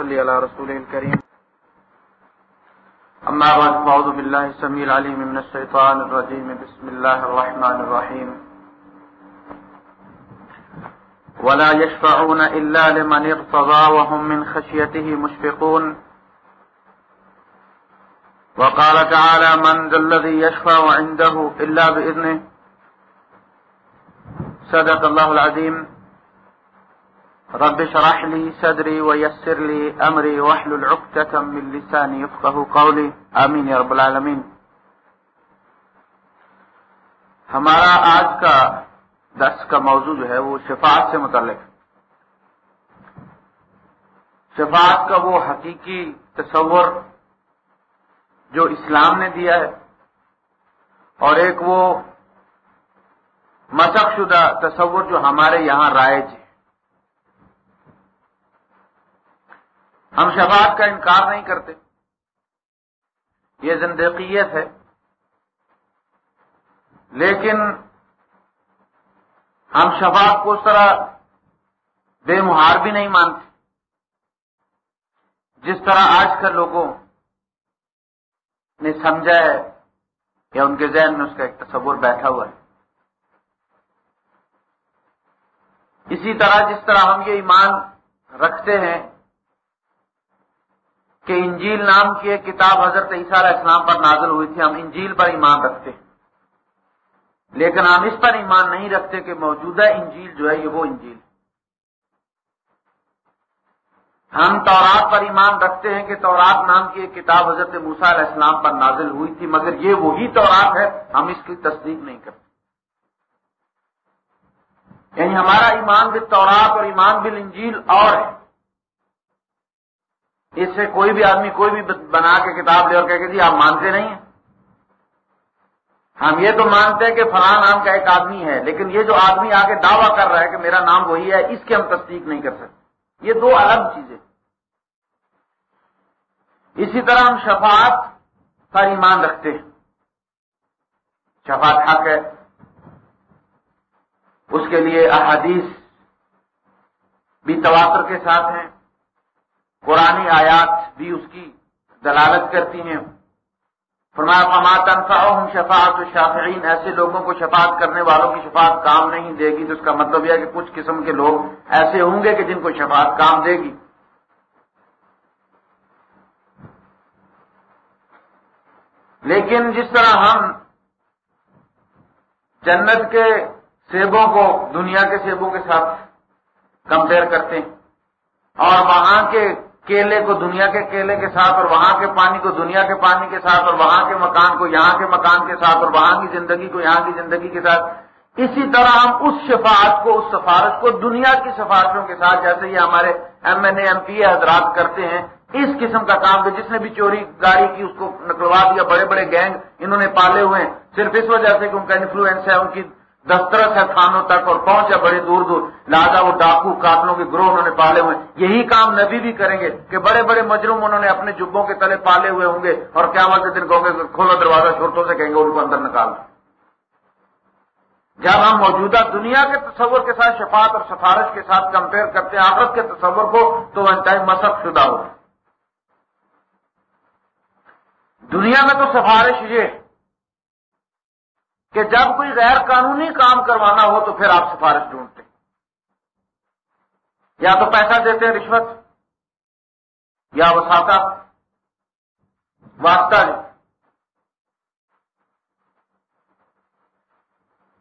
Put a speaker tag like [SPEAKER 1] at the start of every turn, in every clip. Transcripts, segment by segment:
[SPEAKER 1] صلی علی رسول الكریم اما بعد فعوذ باللہ السمیع العلیم من الشیطان الرجیم۔ بسم اللہ الرحمن الرحیم۔ ولا يشفعون الا لمن ارتضى وهم من خشيته مشفقون۔ وقال تعالى من ذا الذي يشفع عنده الا باذنه صدق الله العظيم رب شرح لي صدري ويسر لي أمري وحل العقدة من لساني يفقه قولي. آمين يا رب العالمين. ہمارا آج کا درس کا موضوع جو ہے وہ شفاعت سے متعلق شفاعت کا وہ حقیقی تصور جو اسلام نے دیا ہے اور ایک وہ مسق شدہ تصور جو ہمارے یہاں رائج ہے۔ ہم شفاعت کا انکار نہیں کرتے۔ یہ زندقیت ہے۔ لیکن ہم شفاعت کو اس طرح بے مہار بھی نہیں مانتے۔ جس طرح آج کل لوگوں نے سمجھا ہے یا ان کے ذہن میں اس کا ایک تصور بیٹھا ہوا ہے۔ اسی طرح جس طرح ہم یہ ایمان رکھتے ہیں کہ انجیل نام کی ایک کتاب حضرت عیسیٰ علیہ السلام پر نازل ہوئی تھی، ہم انجیل پر ایمان رکھتے ہیں۔ لیکن ہم اس پر ایمان نہیں رکھتے کہ موجودہ انجیل جو ہے، یہ وہ انجیل۔ ہم تورات پر ایمان رکھتے ہیں کہ تورات نام کی ایک کتاب حضرت موسا علیہ السلام پر نازل ہوئی تھی، مگر یہ وہی تورات ہے، ہم اس کی تصدیق نہیں کرتے۔ یعنی ہمارا ایمان بل تورات اور ایمان بل انجیل اور ہے۔ اس سے کوئی بھی آدمی کوئی بھی بنا کے کتاب لے اور کہ جی آپ مانتے نہیں ہیں۔ ہم یہ تو مانتے ہیں کہ فلاں نام کا ایک آدمی ہے، لیکن یہ جو آدمی آگے دعویٰ کر رہا ہے کہ میرا نام وہی ہے، اس کی ہم تصدیق نہیں کر سکتے۔ یہ دو الگ چیزیں۔ اسی طرح ہم شفاعت پر ایمان رکھتے ہیں۔ شفاعت حق ہے۔ اس کے لیے احادیث بھی تواتر کے ساتھ ہیں۔ قرآن آیات بھی اس کی دلالت کرتی ہیں۔ فرمایا فمات ہم شفاعت شافعین ایسے لوگوں کو شفاعت کرنے والوں کی شفاعت کام نہیں دے گی، تو اس کا مطلب یہ ہے کہ کچھ قسم کے لوگ ایسے ہوں گے کہ جن کو شفاعت کام دے گی۔ لیکن جس طرح ہم جنت کے سیبوں کو، دنیا کے سیبوں کے ساتھ کمپیئر کرتے ہیں اور وہاں کے کیلے کو دنیا کے کیلے کے ساتھ اور وہاں کے پانی کو دنیا کے پانی کے ساتھ اور وہاں کے مکان کو یہاں کے مکان کے ساتھ اور وہاں کی زندگی کو یہاں کی زندگی کے ساتھ۔ اسی طرح ہم اس شفاعت کو، اس سفارش کو دنیا کی سفارشوں کے ساتھ، جیسے یہ ہمارے M N A, M P A حضرات کرتے ہیں، اس قسم کا کام جس نے بھی چوری گاڑی کی، اس کو نکلوا دیا، بڑے بڑے گینگ انہوں نے پالے ہوئے ہیں۔ صرف اس وجہ سے کہ ان کا انفلوئنس ہے، ان کی دسترس ہے تھانوں تک اور پہنچا بڑی دور دور۔ لہٰذا وہ ڈاکو قاتلوں کے گروہ انہوں نے پالے ہوئے۔ یہی کام نبی بھی کریں گے کہ بڑے بڑے مجروم انہوں نے اپنے جبوں کے تلے پالے ہوئے ہوں گے اور کیا کے دن کہوں گے کھولا دروازہ شرطوں سے کہیں گے ان کو اندر نکال۔ جب ہم موجودہ دنیا کے تصور کے ساتھ شفاعت اور سفارش کے ساتھ کمپیئر کرتے ہیں، آخرت کے تصور کو، تو انتہائی مسق شدہ ہو۔ دنیا میں تو سفارش یہ کہ جب کوئی غیر قانونی کام کروانا ہو تو پھر آپ سفارش ڈھونڈتے یا تو پیسہ دیتے ہیں رشوت، یا وساطہ، واسطہ جی۔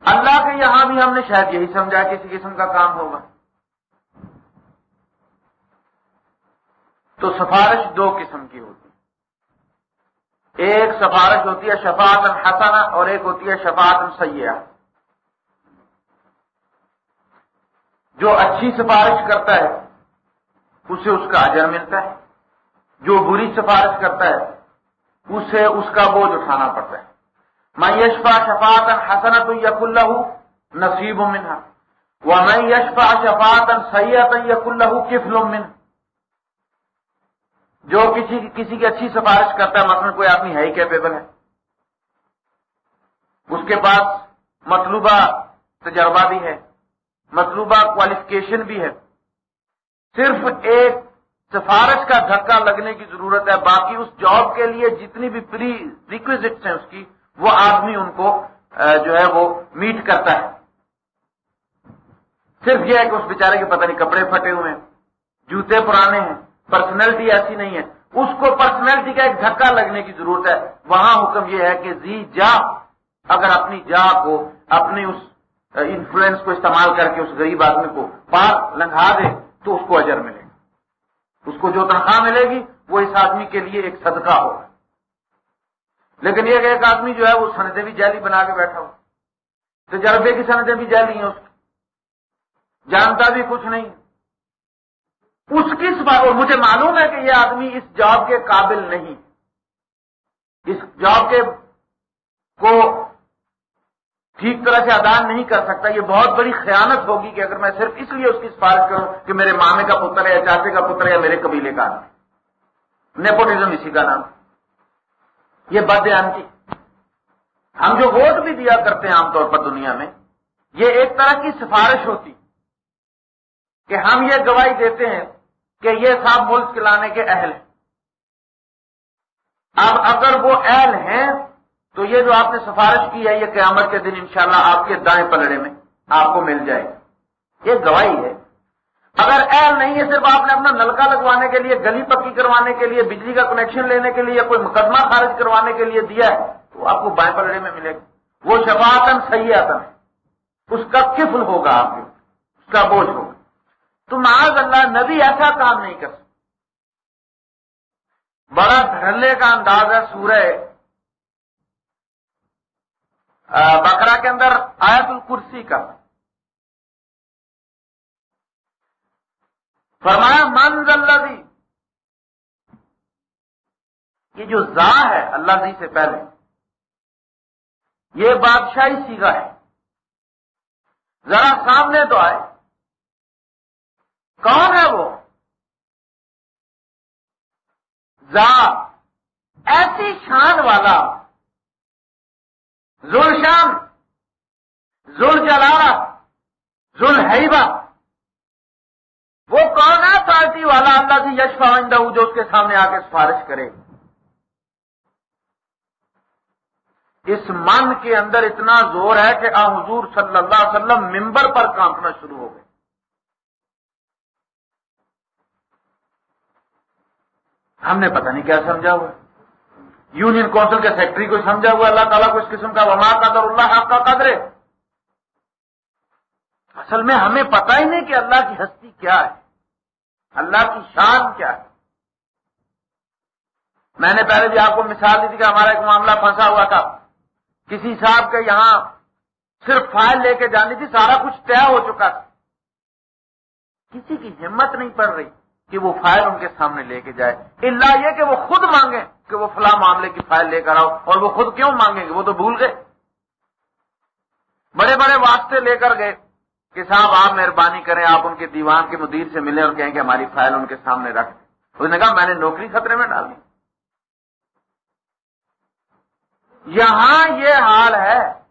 [SPEAKER 1] اللہ کے یہاں بھی ہم نے شاید یہی سمجھا کسی قسم کا کام ہوگا۔ تو سفارش دو قسم کی ہوتی ایک سفارش ہوتی ہے شفاعت حسنا اور ایک ہوتی ہے شفاعت سیاح جو اچھی سفارش کرتا ہے، اسے اس کا اجر ملتا ہے۔ جو بری سفارش کرتا ہے، اسے اس کا بوجھ اٹھانا پڑتا ہے۔ میں یشفا شفاعت حسنا تو یق اللہ نصیب منہا۔ وہ میں یشفا شفاعت سیاح یق اللہ کفل منہ۔ جو کسی کسی کی اچھی سفارش کرتا ہے، مثلا کوئی آدمی ہے ہی کیپیبل ہے۔ اس کے پاس مطلوبہ تجربہ بھی ہے، مطلوبہ کوالیفکیشن بھی ہے۔ صرف ایک سفارش کا دھکا لگنے کی ضرورت ہے، باقی اس جاب کے لیے جتنی بھی پری ریکویزٹس ہیں اس کی، وہ آدمی ان کو جو ہے وہ میٹ کرتا ہے۔ صرف یہ ہے کہ اس بیچارے کے پتہ نہیں کپڑے پھٹے ہوئے ہیں، جوتے پرانے ہیں۔ پرسنالٹی ایسی نہیں ہے۔ اس کو پرسنالٹی کا ایک دھکا لگنے کی ضرورت ہے۔ وہاں حکم یہ ہے کہ زی جا، اگر اپنی جا کو، اپنی اس انفلوئنس کو استعمال کر کے اس غریب آدمی کو پار لنگا دے، تو اس کو اجر ملے گا۔ اس کو جو تنخواہ ملے گی، وہ اس آدمی کے لیے ایک صدقہ ہوگا۔ لیکن یہ کہ ایک آدمی جو ہے، وہ سندیں بھی جیلی بنا کے بیٹھا ہو۔ تجربے کی سندیں بھی جیلی ہیں اس کی۔ جانتا بھی کچھ نہیں۔ اس کی اور مجھے معلوم ہے کہ یہ آدمی اس جاب کے قابل نہیں۔ اس جاب کے کو ٹھیک طرح سے ادا نہیں کر سکتا۔ یہ بہت بڑی خیانت ہوگی کہ اگر میں صرف اس لیے اس کی سفارش کروں کہ میرے مامے کا پتر ہے یا چاچے کا پتر ہے یا میرے قبیلے کا۔ آدمی نیپوٹزم اسی کا نام۔ یہ بدیان کی ہم جو ووٹ بھی دیا کرتے ہیں عام طور پر دنیا میں، یہ ایک طرح کی سفارش ہوتی کہ ہم یہ گواہی دیتے ہیں کہ یہ صاحب ملک چلانے کے اہل ہیں۔ اب اگر وہ اہل ہیں، تو یہ جو آپ نے سفارش کی ہے، یہ قیامت کے دن انشاءاللہ آپ کے دائیں پلڑے میں آپ کو مل جائے گی۔ یہ گواہی ہے۔ اگر اہل نہیں ہے، صرف آپ نے اپنا نلکا لگوانے کے لیے، گلی پکی کروانے کے لیے، بجلی کا کنیکشن لینے کے لیے، کوئی مقدمہ خارج کروانے کے لیے دیا ہے، تو آپ کو بائیں پلڑے میں ملے گا وہ شفاطن صحیح آتن ہے۔ اس کا کفل ہوگا آپ کے۔ اس کا بوجھ ہوگا۔ تو معاذ اللہ نبی ایسا کام نہیں کر سکتا۔ بڑا دھڑلے کا انداز ہے سورہ بکرا کے اندر آیت الکرسی کا۔ فرمایا، من اللہ یہ جو زا ہے، اللہ زی سے پہلے، یہ بادشاہی سیگا ہے۔ ذرا سامنے تو آئے۔ کون ہے وہ؟ زا ایسی شان والا۔ زل شام زل جلالہ زل حیبہ وہ کون ہے پارٹی والا اللہ کی یش فائندہ جو اس کے سامنے آ کے سفارش کرے؟ اس من کے اندر اتنا زور ہے کہ آ حضور صلی اللہ علیہ وسلم ممبر پر کانپنا شروع ہو گئے۔ ہم نے پتہ نہیں کیا سمجھا ہوا۔ یونین کونسل کے سیکٹری کو سمجھا ہوا، اللہ تعالیٰ کو اس قسم کا وما قدر اللہ آپ کا قدر اصل میں ہمیں پتہ ہی نہیں کہ اللہ کی ہستی کیا ہے، اللہ کی شان کیا ہے۔ میں نے پہلے بھی آپ کو مثال دی تھی کہ ہمارا ایک معاملہ پھنسا ہوا تھا۔ کسی صاحب کے یہاں صرف فائل لے کے جانی تھی سارا کچھ طے ہو چکا تھا۔ کسی کی ہمت نہیں پڑ رہی۔ کہ وہ فائل ان کے سامنے لے کے جائے۔ اللہ یہ کہ وہ خود مانگے کہ وہ فلاں معاملے کی فائل لے کر آؤ اور وہ خود کیوں مانگیں گے؟ وہ تو بھول گئے۔ بڑے بڑے واسطے لے کر گئے کہ صاحب، آپ مہربانی کریں، آپ ان کے دیوان کے مدیر سے ملیں اور کہیں کہ ہماری فائل ان کے سامنے رکھ۔ اس نے کہا، میں نے نوکری خطرے میں ڈال دی۔ یہاں یہ حال ہے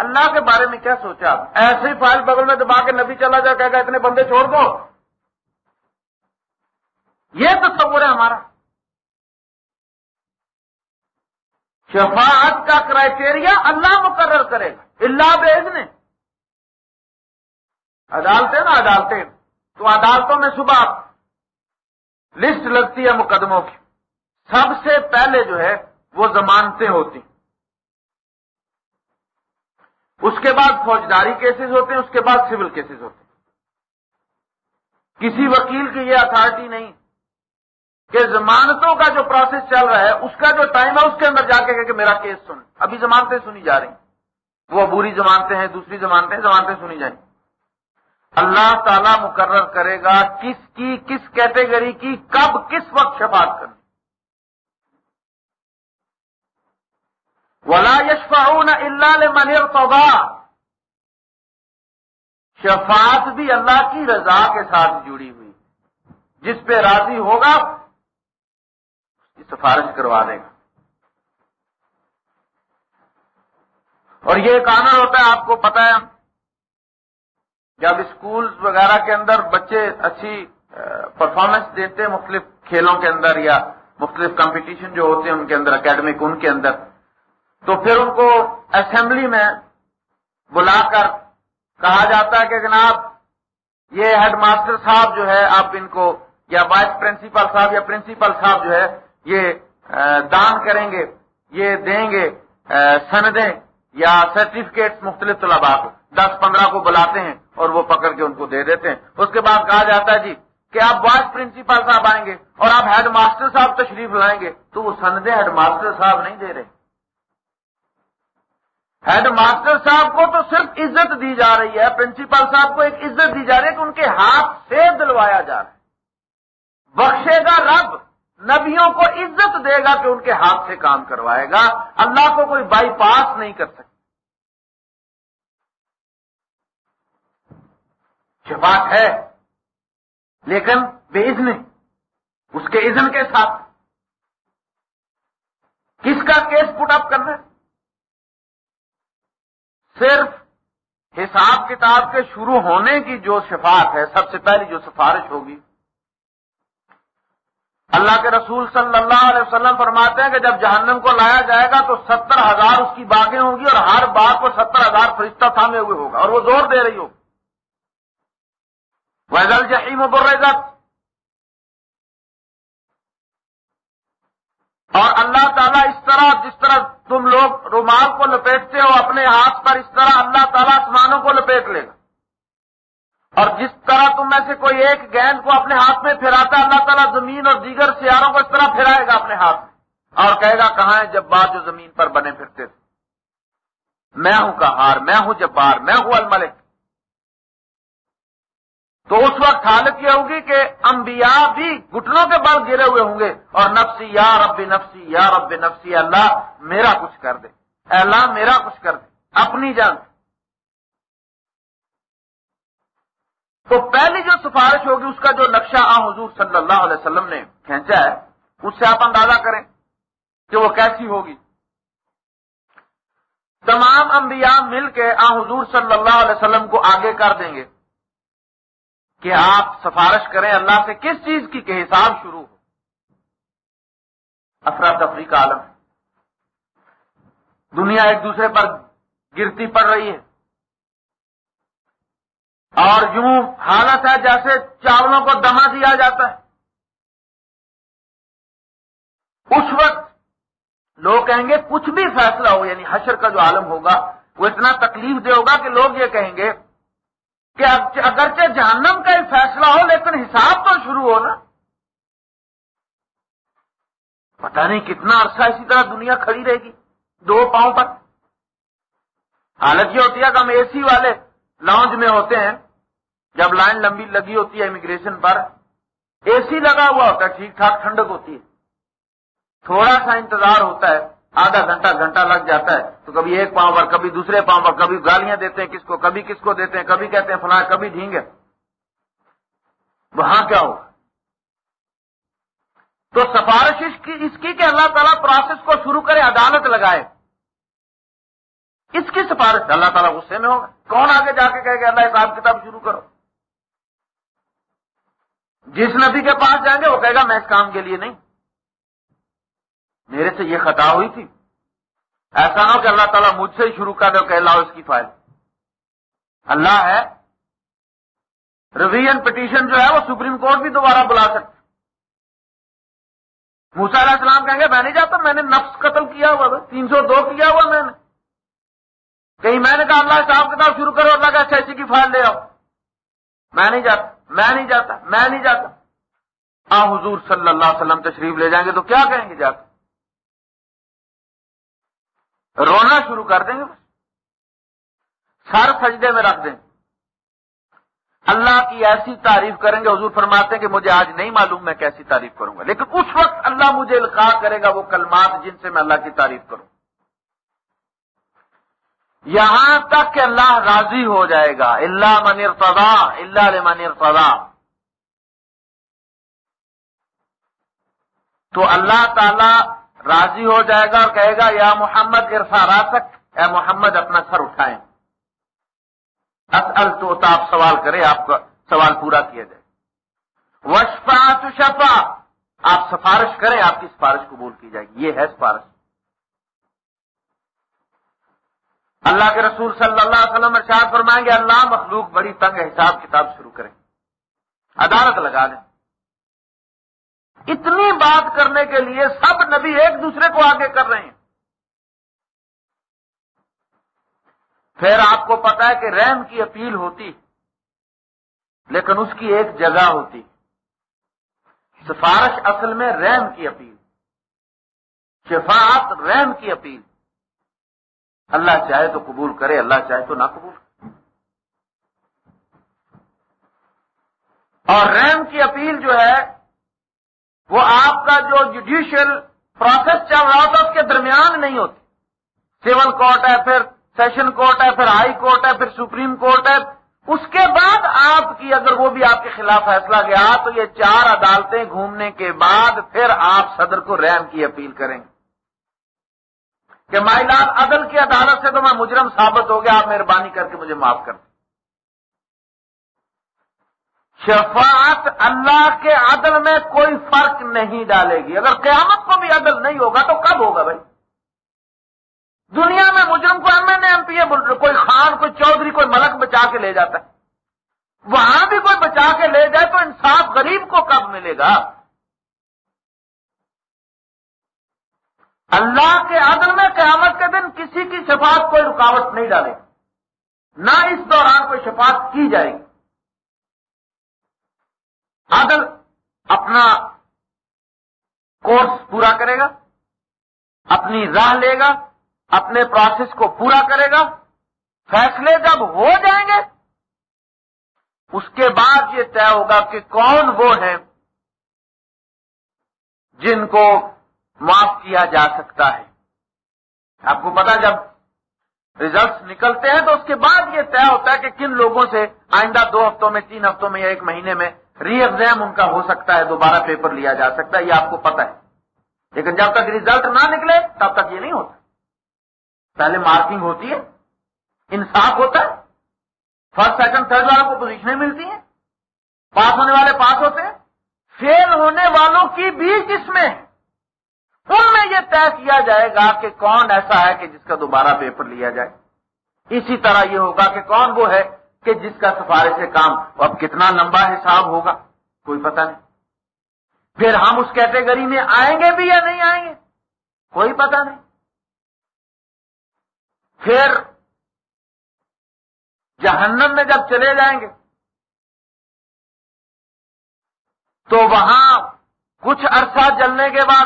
[SPEAKER 1] اللہ کے بارے میں کیا سوچا ایسے فائل بغل میں دبا کے نبی چلا جائے کہ اتنے بندے چھوڑ دو۔ یہ تصور ہے ہمارا۔ شفاعت کا کرائٹیریا اللہ مقرر کرے گا اللہ بھیجنے عدالتیں نا عدالتیں۔ تو عدالتوں میں صبح لسٹ لگتی ہے مقدموں کی۔ سب سے پہلے جو ہے، وہ ضمانتیں ہوتی۔ اس کے بعد فوجداری کیسز ہوتے ہیں، اس کے بعد سول کیسز ہوتے ہیں۔ کسی وکیل کی یہ اتارٹی نہیں کہ ضمانتوں کا جو پروسیس چل رہا ہے، اس کا جو ٹائم ہے، اس کے اندر جا کے کہ میرا کیس سن۔ ابھی ضمانتیں سنی جا رہی ہیں۔ وہ بری ضمانتیں ہیں، دوسری ضمانتیں ضمانتیں سنی جائیں اللہ تعالی مقرر کرے گا کس کی، کس کیٹیگری کی، کب، کس وقت شفاعت کرنی۔ ولا یشفعون الا لمن ارتضى. شفاعت بھی اللہ کی رضا کے ساتھ جڑی ہوئی جس پہ راضی ہوگا سفارش کروا دے گا۔ اور یہ ایک آنر ہوتا ہے، آپ کو پتا ہے۔ جب اسکول وغیرہ کے اندر بچے اچھی پرفارمنس دیتے ہیں مختلف کھیلوں کے اندر یا مختلف کمپٹیشن جو ہوتے ہیں ان کے اندر اکیڈمک ان کے اندر۔ تو پھر ان کو اسمبلی میں بلا کر کہا جاتا ہے کہ جناب، یہ ہیڈ ماسٹر صاحب جو ہے، آپ ان کو، یا وائس پرنسپل صاحب، یا پرنسپل صاحب جو ہے، یہ دان کریں گے، یہ دیں گے سندیں یا سرٹیفکیٹ مختلف طلبا کو، دس پندرہ کو بلاتے ہیں اور وہ پکڑ کے ان کو دے دیتے ہیں۔ اس کے بعد کہا جاتا ہے جی کہ آپ وائس پرنسپل صاحب آئیں گے اور آپ ہیڈ ماسٹر صاحب تشریف لائیں گے تو وہ سندیں ہیڈ ماسٹر صاحب نہیں دے رہے۔ ہیڈ ماسٹر صاحب کو تو صرف عزت دی جا رہی ہے پرنسپل صاحب کو ایک عزت دی جا رہی ہے کہ ان کے ہاتھ سے دلوایا جا رہا ہے۔ بخشے گا رب، نبیوں کو عزت دے گا کہ ان کے ہاتھ سے کام کروائے گا۔ اللہ کو کوئی بائی پاس نہیں کر سکتا۔ شفاق ہے، لیکن بے اذن اس کے اذن کے ساتھ کس کا کیس پٹ اپ کرنا ہے؟ صرف حساب کتاب کے شروع ہونے کی جو شفاعت ہے سب سے پہلی جو سفارش ہوگی۔ اللہ کے رسول صلی اللہ علیہ وسلم فرماتے ہیں کہ جب جہنم کو لایا جائے گا تو ستر ہزار اس کی باغیں ہوں گی اور ہر باغ کو ستر ہزار فرشتہ تھامے ہوئے ہوگا اور وہ زور دے رہی ہوگی۔ ویزل جہیم برزت اور اللہ تعالیٰ اس طرح جس طرح تم لوگ رومال کو لپیٹتے ہو، اپنے ہاتھ پر اس طرح اللہ تعالیٰ آسمانوں کو لپیٹ لے گا۔ اور جس طرح تم میں سے کوئی ایک گیند کو اپنے ہاتھ میں پھراتا، اللہ تعالیٰ زمین اور دیگر سیاروں کو اس طرح پھرائے گا اپنے ہاتھ میں۔ اور کہے گا، کہاں ہے جب بار جو زمین پر بنے پھرتے تھے؟ میں ہوں کہار میں ہوں جبار، میں ہوں الملک۔ تو اس وقت حالت یہ ہوگی کہ انبیاء بھی گٹنوں کے بل گرے ہوئے ہوں گے اور نفسی یا رب نفسی، یا رب نفسی، اللہ میرا کچھ کر دے۔ اللہ میرا کچھ کر دے، اپنی جان تو پہلی جو سفارش ہوگی، اس کا جو نقشہ آ حضور صلی اللہ علیہ وسلم نے کھینچا ہے، اس سے آپ اندازہ کریں کہ وہ کیسی ہوگی۔ تمام انبیاء مل کے آ حضور صلی اللہ علیہ وسلم کو آگے کر دیں گے۔ کہ آپ سفارش کریں اللہ سے کس چیز کی کہ حساب شروع ہو۔ افراتفری کا عالم، دنیا ایک دوسرے پر گرتی پڑ رہی ہے۔ اور یوں حالت ہے جیسے چاولوں کو دما دیا جاتا ہے۔ اس وقت لوگ کہیں گے، کچھ بھی فیصلہ ہو یعنی حشر کا جو عالم ہوگا، وہ اتنا تکلیف دے ہوگا کہ لوگ یہ کہیں گے کہ اگرچہ جہنم کا ہی فیصلہ ہو، لیکن حساب تو شروع ہو نا۔ پتہ نہیں کتنا عرصہ اسی طرح دنیا کھڑی رہے گی، دو پاؤں پر۔ حالت یہ ہوتی ہے کہ ہم اے سی والے لاؤنج میں ہوتے ہیں۔ جب لائن لمبی لگی ہوتی ہے امیگریشن پر، اے سی لگا ہوا ہوتا ہے، ٹھیک ٹھاک ٹھنڈک ہوتی ہے۔ تھوڑا سا انتظار ہوتا ہے۔ آدھا گھنٹہ گھنٹہ لگ جاتا ہے تو کبھی ایک پاؤں پر، کبھی دوسرے پاؤں پر، کبھی گالیاں دیتے ہیں کس کو، کبھی کس کو دیتے ہیں، کبھی کہتے ہیں فلاں، کبھی ڈھینگے وہاں کیا ہوگا؟ تو سفارش اس کی کہ اللہ تعالیٰ پروسیس کو شروع کرے، عدالت لگائے۔ اس کی سفارش اللہ تعالیٰ غصے میں ہوگا۔ کون آگے جا کے کہے کہ اللہ حساب کتاب شروع کرو۔ جس نبی کے پاس جائیں گے، وہ کہے گا، میں اس کام کے لیے نہیں۔ میرے سے یہ خطا ہوئی تھی؟ ایسا نہ ہو کہ اللہ تعالیٰ مجھ سے ہی شروع کر دے کہ اس کی فائل۔ اللہ ہے۔ ریویژن پٹیشن جو ہے وہ سپریم کورٹ بھی دوبارہ بلا سکتے موسا علیہ السلام کہیں گے، میں نہیں جاتا، میں نے نفس قتل کیا ہوا تھا، تین سو دو کیا ہوا میں نے۔ کہیں میں نے کہا، اللہ صاحب کتاب شروع کرو، اللہ کا ایس اچھا، کی فائل لے آؤ۔ میں نہیں جاتا، میں نہیں جاتا، میں نہیں جاتا۔ آ، حضور صلی اللہ علیہ وسلم تشریف لے جائیں گے تو کیا کہیں گے جا رونا شروع کر دیں گے۔ سر سجدے میں رکھ دیں۔ اللہ کی ایسی تعریف کریں گے، حضور فرماتے ہیں کہ مجھے آج نہیں معلوم میں کیسی تعریف کروں گا، لیکن اس وقت اللہ مجھے القاع کرے گا وہ کلمات جن سے میں اللہ کی تعریف کروں۔ یہاں تک کہ اللہ راضی ہو جائے گا۔ اللہ منیر فضا اللہ منیر فضا تو اللہ تعالی راضی ہو جائے گا اور کہے گا، یا محمد عرفا راسک، اے محمد اپنا سر اٹھائیں. اصل تو آپ سوال کرے آپ کا سوال پورا کیا جائے۔ وشفا شفا آپ سفارش کریں، آپ کی سفارش قبول کی جائے گی۔ یہ ہے سفارش۔ اللہ کے رسول صلی اللہ علیہ وسلم ارشاد فرمائیں گے، اللہ مخلوق بڑی تنگ حساب کتاب شروع کریں۔ عدالت لگا دیں اتنی بات کرنے کے لیے سب نبی ایک دوسرے کو آگے کر رہے ہیں۔ پھر آپ کو پتا ہے کہ رحم کی اپیل ہوتی، لیکن اس کی ایک جگہ ہوتی۔ سفارش اصل میں رحم کی اپیل، شفاعت رحم کی اپیل۔ اللہ چاہے تو قبول کرے، اللہ چاہے تو نہ قبول اور رحم کی اپیل جو ہے وہ آپ کا جو جوڈیشل پروسیس چل رہا تھا اس کے درمیان نہیں ہوتی۔ سول کورٹ ہے پھر سیشن کورٹ ہے پھر ہائی کورٹ ہے پھر سپریم کورٹ ہے۔ اس کے بعد آپ کی اگر وہ بھی آپ کے خلاف فیصلہ گیا تو یہ چار عدالتیں گھومنے کے بعد پھر آپ صدر کو رحم کی اپیل کریں گے۔ کہ مائلات عدل کی عدالت سے تو میں مجرم ثابت ہو گیا، آپ مہربانی کر کے مجھے معاف کر دیں۔ شفاعت اللہ کے عدل میں کوئی فرق نہیں ڈالے گی۔ اگر قیامت کو بھی عدل نہیں ہوگا تو کب ہوگا بھائی؟ دنیا میں مجرم کو M N M P A کوئی خان، کوئی چودھری، کوئی ملک بچا کے لے جاتا ہے۔ وہاں بھی کوئی بچا کے لے جائے تو انصاف غریب کو کب ملے گا؟ اللہ کے عدل میں قیامت کے دن کسی کی شفاعت کوئی رکاوٹ نہیں ڈالے نہ اس دوران کوئی شفاعت کی جائے گی۔ عدل اپنا کورس پورا کرے گا، اپنی راہ لے گا، اپنے پروسیس کو پورا کرے گا۔ فیصلے جب ہو جائیں گے، اس کے بعد یہ طے ہوگا کہ کون وہ ہیں جن کو معاف کیا جا سکتا ہے۔ آپ کو پتا جب ریزلٹس نکلتے ہیں تو اس کے بعد یہ طے ہوتا ہے کہ کن لوگوں سے آئندہ دو ہفتوں میں، تین ہفتوں میں یا ایک مہینے میں ری ایگزام ان کا ہو سکتا ہے، دوبارہ پیپر لیا جا سکتا ہے، یہ آپ کو پتا ہے۔ لیکن جب تک ریزلٹ نہ نکلے، تب تک یہ نہیں ہوتا۔ پہلے مارکنگ ہوتی ہے، انصاف ہوتا ہے۔ فرسٹ سیکنڈ تھرڈ والوں کو پوزیشنیں ملتی ہیں۔ پاس ہونے والے پاس ہوتے ہیں۔ فیل ہونے والوں کی بھی قسمیں ان میں یہ طے کیا جائے گا کہ کون ایسا ہے کہ جس کا دوبارہ پیپر لیا جائے۔ اسی طرح یہ ہوگا کہ کون وہ ہے کہ جس کا سفارش سے کام اب کتنا لمبا حساب ہوگا؟ کوئی پتہ نہیں۔ پھر ہم اس کیٹیگری میں آئیں گے بھی یا نہیں آئیں گے؟ کوئی پتہ نہیں۔ پھر جہنم میں جب چلے جائیں گے، تو وہاں کچھ عرصہ جلنے کے بعد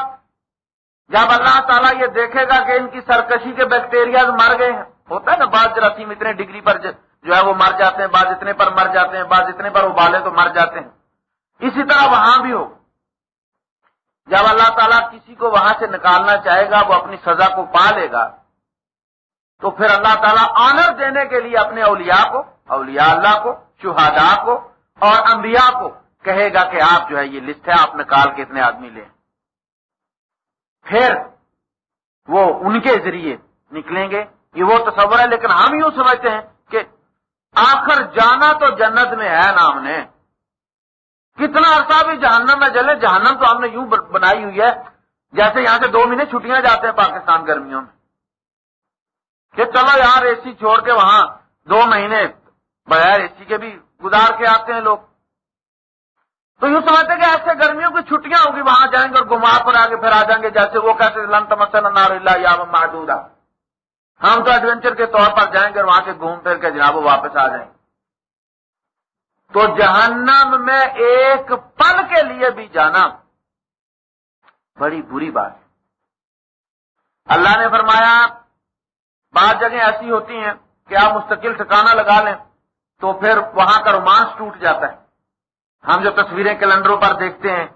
[SPEAKER 1] جب اللہ تعالیٰ یہ دیکھے گا کہ ان کی سرکشی کے بیکٹیریا مر گئے ہیں۔ ہوتا ہے نا بعض جراثیم اتنے ڈگری پر جو ہے وہ مر جاتے ہیں، بعض اتنے پر مر جاتے ہیں، بعض اتنے پر ابالے تو مر جاتے ہیں۔ اسی طرح وہاں بھی ہو۔ جب اللہ تعالیٰ کسی کو وہاں سے نکالنا چاہے گا، وہ اپنی سزا کو پا لے گا، تو پھر اللہ تعالیٰ آنر دینے کے لیے اپنے اولیاء کو، اولیاء اللہ کو، شہداء کو اور انبیاء کو کہے گا کہ آپ جو ہے یہ لسٹ ہے، آپ نکال کے اتنے آدمی لیں۔ پھر وہ ان کے ذریعے نکلیں گے۔ یہ وہ تصور ہے، لیکن ہم یوں سمجھتے ہیں آخر جانا تو جنت میں ہے نا ہم نے۔ کتنا عرصہ بھی جہنم میں جلے جہنم تو ہم نے یوں بنائی ہوئی ہے، جیسے یہاں سے دو مہینے چھٹیاں جاتے ہیں پاکستان گرمیوں میں۔ کہ چلو یار، اے سی چھوڑ کے وہاں دو مہینے بغیر اے سی کے بھی گزار کے آتے ہیں لوگ۔ تو یوں سمجھتے کہ ایسے گرمیوں کی چھٹیاں ہوگی، وہاں جائیں گے اور گما پر آگے پھر آ جائیں گے، جیسے وہ کہتے لن تمسن نار اللہ یا محدود ہم تو ایڈونچر کے طور پر جائیں گے اور وہاں سے گھوم پھر کے جناب واپس آ جائیں۔ گے تو جہنم میں ایک پل کے لیے بھی جانا بڑی بری بات ہے۔ اللہ نے فرمایا، بعض جگہیں ایسی ہوتی ہیں کہ آپ مستقل ٹھکانا لگا لیں تو پھر وہاں کا رومانس ٹوٹ جاتا ہے۔ ہم جو تصویریں کیلنڈروں پر دیکھتے ہیں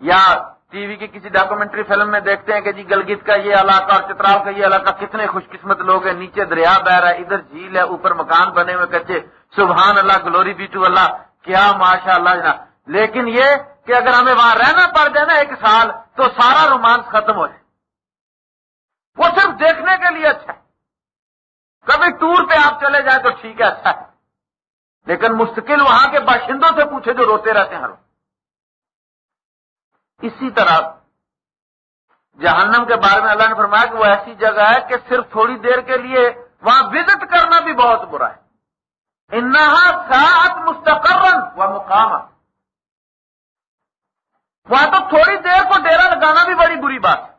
[SPEAKER 1] یا ٹی وی کی کسی ڈاکومنٹری فلم میں دیکھتے ہیں کہ جی گلگت کا یہ علاقہ اور چترال کا یہ علاقہ کتنے خوش قسمت لوگ ہیں، نیچے دریا بہ رہا ہے ادھر جھیل ہے، اوپر مکان بنے ہوئے کچے۔ سبحان اللہ گلوری بی ٹو اللہ کیا ماشاء اللہ جناب۔ لیکن یہ کہ اگر ہمیں وہاں رہنا پڑ جائے نا ایک سال، تو سارا رومانس ختم ہو جائے۔ وہ صرف دیکھنے کے لیے اچھا ہے۔ کبھی ٹور پہ آپ چلے جائیں تو ٹھیک ہے اچھا ہے۔ لیکن مستقل وہاں کے باشندوں سے پوچھے جو روتے رہتے ہیں ہر اسی طرح جہنم کے بارے میں اللہ نے فرمایا کہ وہ ایسی جگہ ہے کہ صرف تھوڑی دیر کے لیے وہاں وزٹ کرنا بھی بہت برا ہے۔ انہا سات مستقرن و مقام وہاں تو تھوڑی دیر کو ڈیرا لگانا بھی بڑی بری بات ہے۔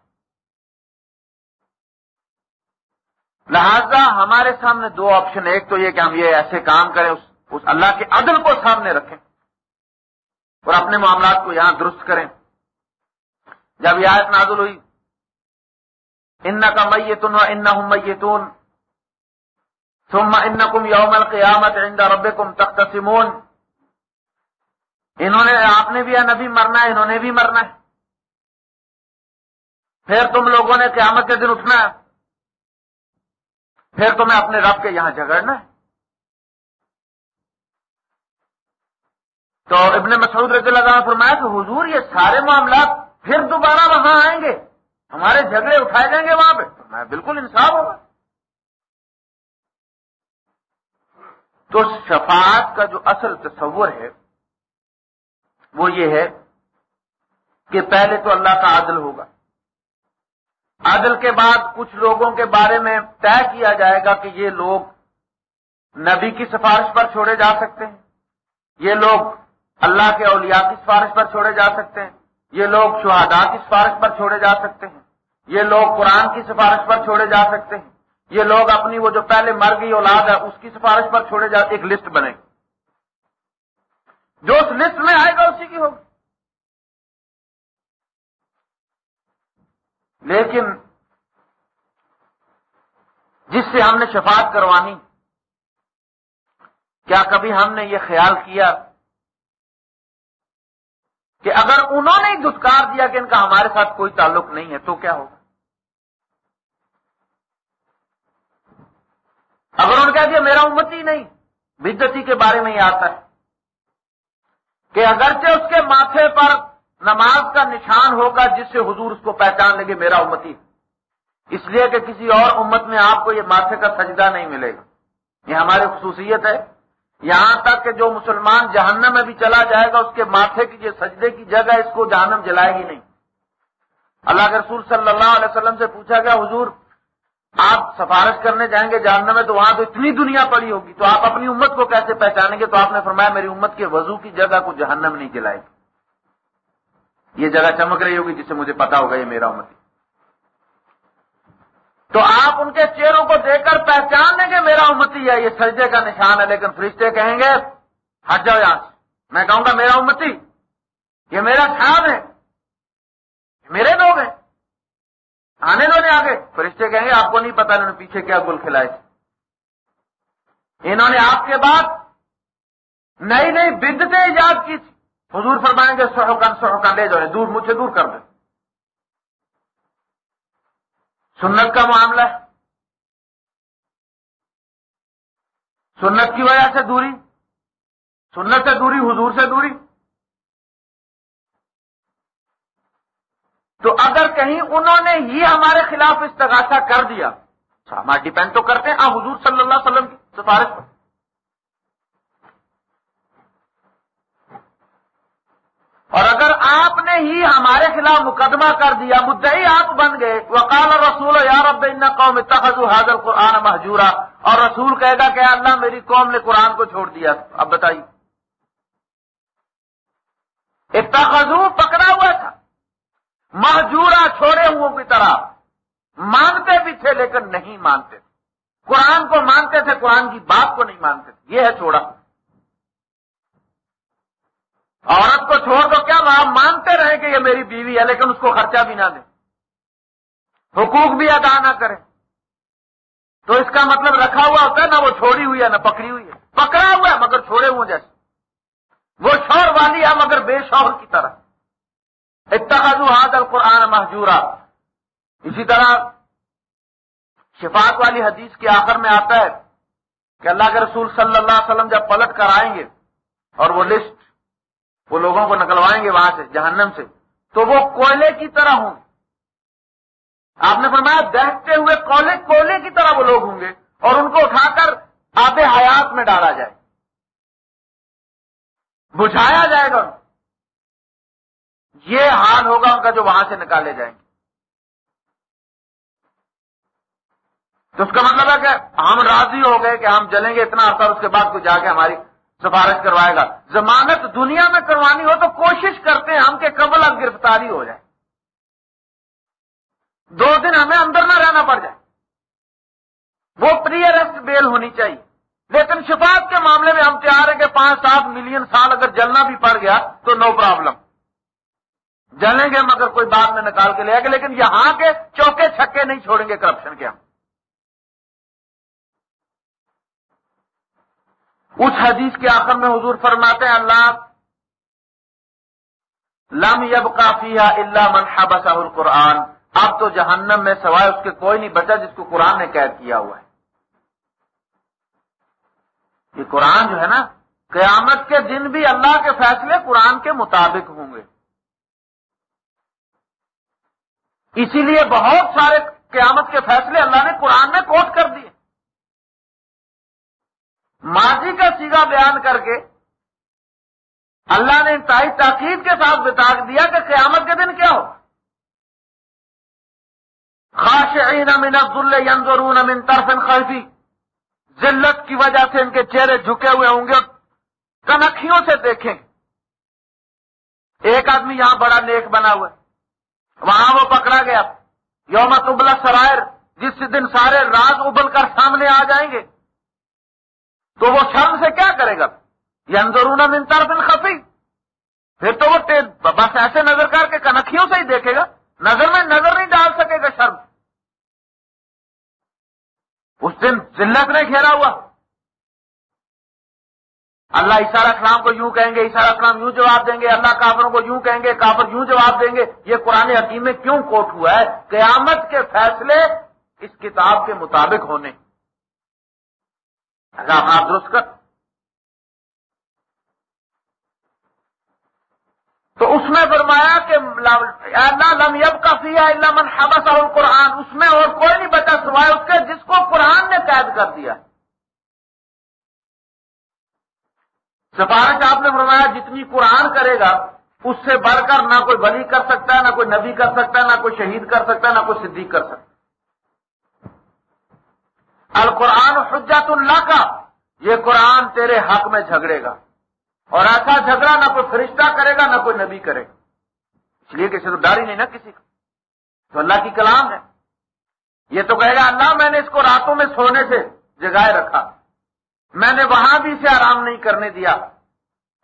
[SPEAKER 1] لہذا ہمارے سامنے دو آپشن ایک تو یہ کہ ہم یہ ایسے کام کریں، اس اس اللہ کے عدل کو سامنے رکھیں اور اپنے معاملات کو یہاں درست کریں۔ جب یہ آیت نازل ہوئی۔ ان کا میتون ان میتون ثم انکم یوم القیامت عند ربکم تختصمون۔ انہوں نے آپ نے بھی نبی مرنا ہے، انہوں نے بھی مرنا ہے۔ پھر تم لوگوں نے قیامت کے دن اٹھنا ہے۔ پھر تمہیں اپنے رب کے یہاں جھگڑنا ہے۔ تو ابن مسعود رضی اللہ عنہ فرمایا کہ حضور یہ سارے معاملات پھر دوبارہ وہاں آئیں گے۔ ہمارے جھگڑے اٹھائے جائیں گے وہاں پہ۔ میں بالکل انصاف ہوگا تو شفاعت کا جو اصل تصور ہے، وہ یہ ہے کہ پہلے تو اللہ کا عدل ہوگا۔ عدل کے بعد کچھ لوگوں کے بارے میں طے کیا جائے گا کہ یہ لوگ نبی کی سفارش پر چھوڑے جا سکتے ہیں۔ یہ لوگ اللہ کے اولیاء کی سفارش پر چھوڑے جا سکتے ہیں۔ یہ لوگ شہداء کی سفارش پر چھوڑے جا سکتے ہیں۔ یہ لوگ قرآن کی سفارش پر چھوڑے جا سکتے ہیں۔ یہ لوگ اپنی وہ جو پہلے مر گئی اولاد ہے، اس کی سفارش پر چھوڑے جا، ایک لسٹ بنے گی۔ جو اس لسٹ میں آئے گا، اسی کی ہوگی۔ لیکن جس سے ہم نے شفاعت کروانی، کیا کبھی ہم نے یہ خیال کیا کہ اگر انہوں نے دھتکار دیا کہ ان کا ہمارے ساتھ کوئی تعلق نہیں ہے تو کیا ہوگا؟ اگر انہوں نے کہا دیا میرا امتی نہیں، بدتی کے بارے میں یہ آتا ہے کہ اگرچہ اس کے ماتھے پر نماز کا نشان ہوگا جس سے حضور اس کو پہچان لے گے میرا امتی اس لیے کہ کسی اور امت میں آپ کو یہ ماتھے کا سجدہ نہیں ملے گا۔ یہ ہماری خصوصیت ہے۔ یہاں تک کہ جو مسلمان جہنم میں بھی چلا جائے گا، اس کے ماتھے کی جو سجدے کی جگہ اس کو جہنم جلائے گی نہیں۔ اللہ کے رسول صلی اللہ علیہ وسلم سے پوچھا گیا، حضور، آپ سفارش کرنے جائیں گے جہنم میں تو وہاں تو اتنی دنیا پڑی ہوگی، تو آپ اپنی امت کو کیسے پہچانیں گے؟ تو آپ نے فرمایا، میری امت کے وضو کی جگہ کو جہنم نہیں جلائے گی۔ یہ جگہ چمک رہی ہوگی جسے مجھے پتا ہوگا، یہ میرا امت تو آپ ان کے چہروں کو دیکھ کر پہچان لیں گے میرا امتی ہے، یہ سجدے کا نشان ہے، لیکن فرشتے کہیں گے، ہٹ جاؤ یہاں سے۔ میں کہوں گا، میرا امتی، یہ میرا خیال ہے میرے لوگ ہیں۔ آنے دو نہیں آگے۔ فرشتے کہیں گے، آپ کو نہیں پتا انہوں نے پیچھے کیا گل کھلائے تھے۔ انہوں نے آپ کے بعد نئی نئی بدتے ایجاد کی تھی۔ حضور فرمائیں گے سہوکن سہوکن لے جاؤ، دور مجھے دور کر دیں سنت کا معاملہ ہے۔ سنت کی وجہ سے دوری۔ سنت سے دوری، حضور سے دوری۔ تو اگر کہیں انہوں نے ہی ہمارے خلاف استغاثہ کر دیا ہمارا ڈیپینڈ تو کرتے ہیں۔ آپ حضور صلی اللہ علیہ وسلم کی سفارش پر۔ اور اگر آپ نے ہی ہمارے خلاف مقدمہ کر دیا، مدعی آپ بن گئے، وقال رسول یا رب، ان قوم اتخذوا هذا القرآن محجورا اور رسول کہے گا کہ اللہ میری قوم نے قرآن کو چھوڑ دیا۔ اب بتائیے۔ اتخذوا پکڑا ہوا تھا۔ محجورا چھوڑے ہوں کی طرح۔ مانتے بھی تھے لیکن نہیں مانتے۔ تھے قرآن کو مانتے تھے، قرآن کی بات کو نہیں مانتے تھے۔ یہ ہے چھوڑا۔ عورت کو چھوڑ دو، کیا آپ مانتے رہے کہ یہ میری بیوی ہے، لیکن اس کو خرچہ بھی نہ دیں؟ حقوق بھی ادا نہ کریں۔ تو اس کا مطلب رکھا ہوا ہوتا ہے، نہ وہ چھوڑی ہوئی ہے، نہ پکڑی ہوئی ہے۔ پکڑا ہوا ہے، مگر چھوڑے ہوئے جیسے۔ وہ شور والی ہے، مگر بے شور کی طرح۔ اتخذوا هذا القرآن محجورا اسی طرح شفاق والی حدیث کے آخر میں آتا ہے کہ اللہ کے رسول صلی اللہ علیہ وسلم جب پلٹ کر آئیں گے اور وہ لسٹ وہ لوگوں کو نکلوائیں گے وہاں سے، جہنم سے۔ تو وہ کوئلے کی طرح ہوں آپ نے فرمایا دیکھتے ہوئے کولے کوئلے کی طرح وہ لوگ ہوں گے اور ان کو اٹھا کر آب حیات میں ڈالا جائے۔ بجھایا جائے گا۔ یہ حال ہوگا ان کا جو وہاں سے نکالے جائیں گے۔ تو اس کا مطلب ہے کہ ہم راضی ہو گئے کہ ہم جلیں گے، اتنا عرصہ اس کے بعد کوئی جا کے ہماری سفارش کروائے گا۔ ضمانت دنیا میں کروانی ہو تو کوشش کرتے ہیں ہم کہ قبل اب گرفتاری ہو جائے۔ دو دن ہمیں اندر نہ رہنا پڑ جائے۔ وہ پری ارسٹ بیل ہونی چاہیے۔ لیکن شفاعت کے معاملے میں ہم تیار ہیں کہ پانچ سات ملین سال اگر جلنا بھی پڑ گیا تو نو پرابلم جلیں گے مگر کوئی بات میں نکال کے لے گا، لیکن یہاں کے چوکے چھکے نہیں چھوڑیں گے کرپشن کے ہم۔ اس حدیث کے آخر میں حضور فرماتے ہیں، اللہ لم یب کافی اللہ منحب القرآن۔ اب تو جہنم میں سوائے اس کے کوئی نہیں بچا جس کو قرآن نے قید کیا ہوا ہے۔ یہ قرآن جو ہے نا، قیامت کے دن بھی اللہ کے فیصلے قرآن کے مطابق ہوں گے۔ اسی لیے بہت سارے قیامت کے فیصلے اللہ نے قرآن میں کوٹ کر دیے۔ ماضی کا سیگا بیان کر کے اللہ نے انتہائی تاکید کے ساتھ بتا دیا کہ قیامت کے دن کیا ہو؟ خاشعین من الذل ينظرون من طرف خلفی۔ ذلت کی وجہ سے ان کے چہرے جھکے ہوئے ہوں گے کنکھیوں سے دیکھیں۔ ایک آدمی یہاں بڑا نیک بنا ہوا ہے۔ وہاں وہ پکڑا گیا۔ یوم تبلا سرائر، جس دن سارے راز ابل کر سامنے آ جائیں گے۔ تو وہ شرم سے کیا کرے گا؟ یہ اندرون منتر بن خفی۔ پھر تو وہ بس ایسے نظر کر کے کنکھیوں سے ہی دیکھے گا۔ نظر میں نظر نہیں ڈال سکے گا شرم۔ اس دن ذلت نے گھیرا ہوا۔ اللہ اشارہ اسلام کو یوں کہیں گے اشارہ اسلام یوں جواب دیں گے، اللہ کافروں کو یوں کہیں گے، کافر یوں جواب دیں گے، یہ قرآن حکیم میں کیوں کوٹ ہوا ہے؟ قیامت کے فیصلے اس کتاب کے مطابق ہونے۔ آپ درست کر۔ تو اس میں فرمایا کہ اللہ لم یب کا فیا اللہ من حبس اور قرآن اس میں اور کوئی نہیں بچا سوائے اس کے جس کو قرآن نے قید کر دیا۔ سفارش آپ نے فرمایا جتنی قرآن کرے گا، اس سے بڑھ کر نہ کوئی بلی کر سکتا ہے، نہ کوئی نبی کر سکتا ہے، نہ کوئی شہید کر سکتا ہے، نہ کوئی صدیق کر سکتا ہے۔ القرآن حجت اللہ کا، یہ قرآن تیرے حق میں جھگڑے گا۔ اور ایسا جھگڑا نہ کوئی فرشتہ کرے گا، نہ کوئی نبی کرے گا۔ اس لیے کسی تو ڈر ہی نہیں نا کسی کا۔ تو اللہ کی کلام ہے۔ یہ تو کہے گا، اللہ میں نے اس کو راتوں میں سونے سے جگائے رکھا۔ میں نے وہاں بھی اسے آرام نہیں کرنے دیا۔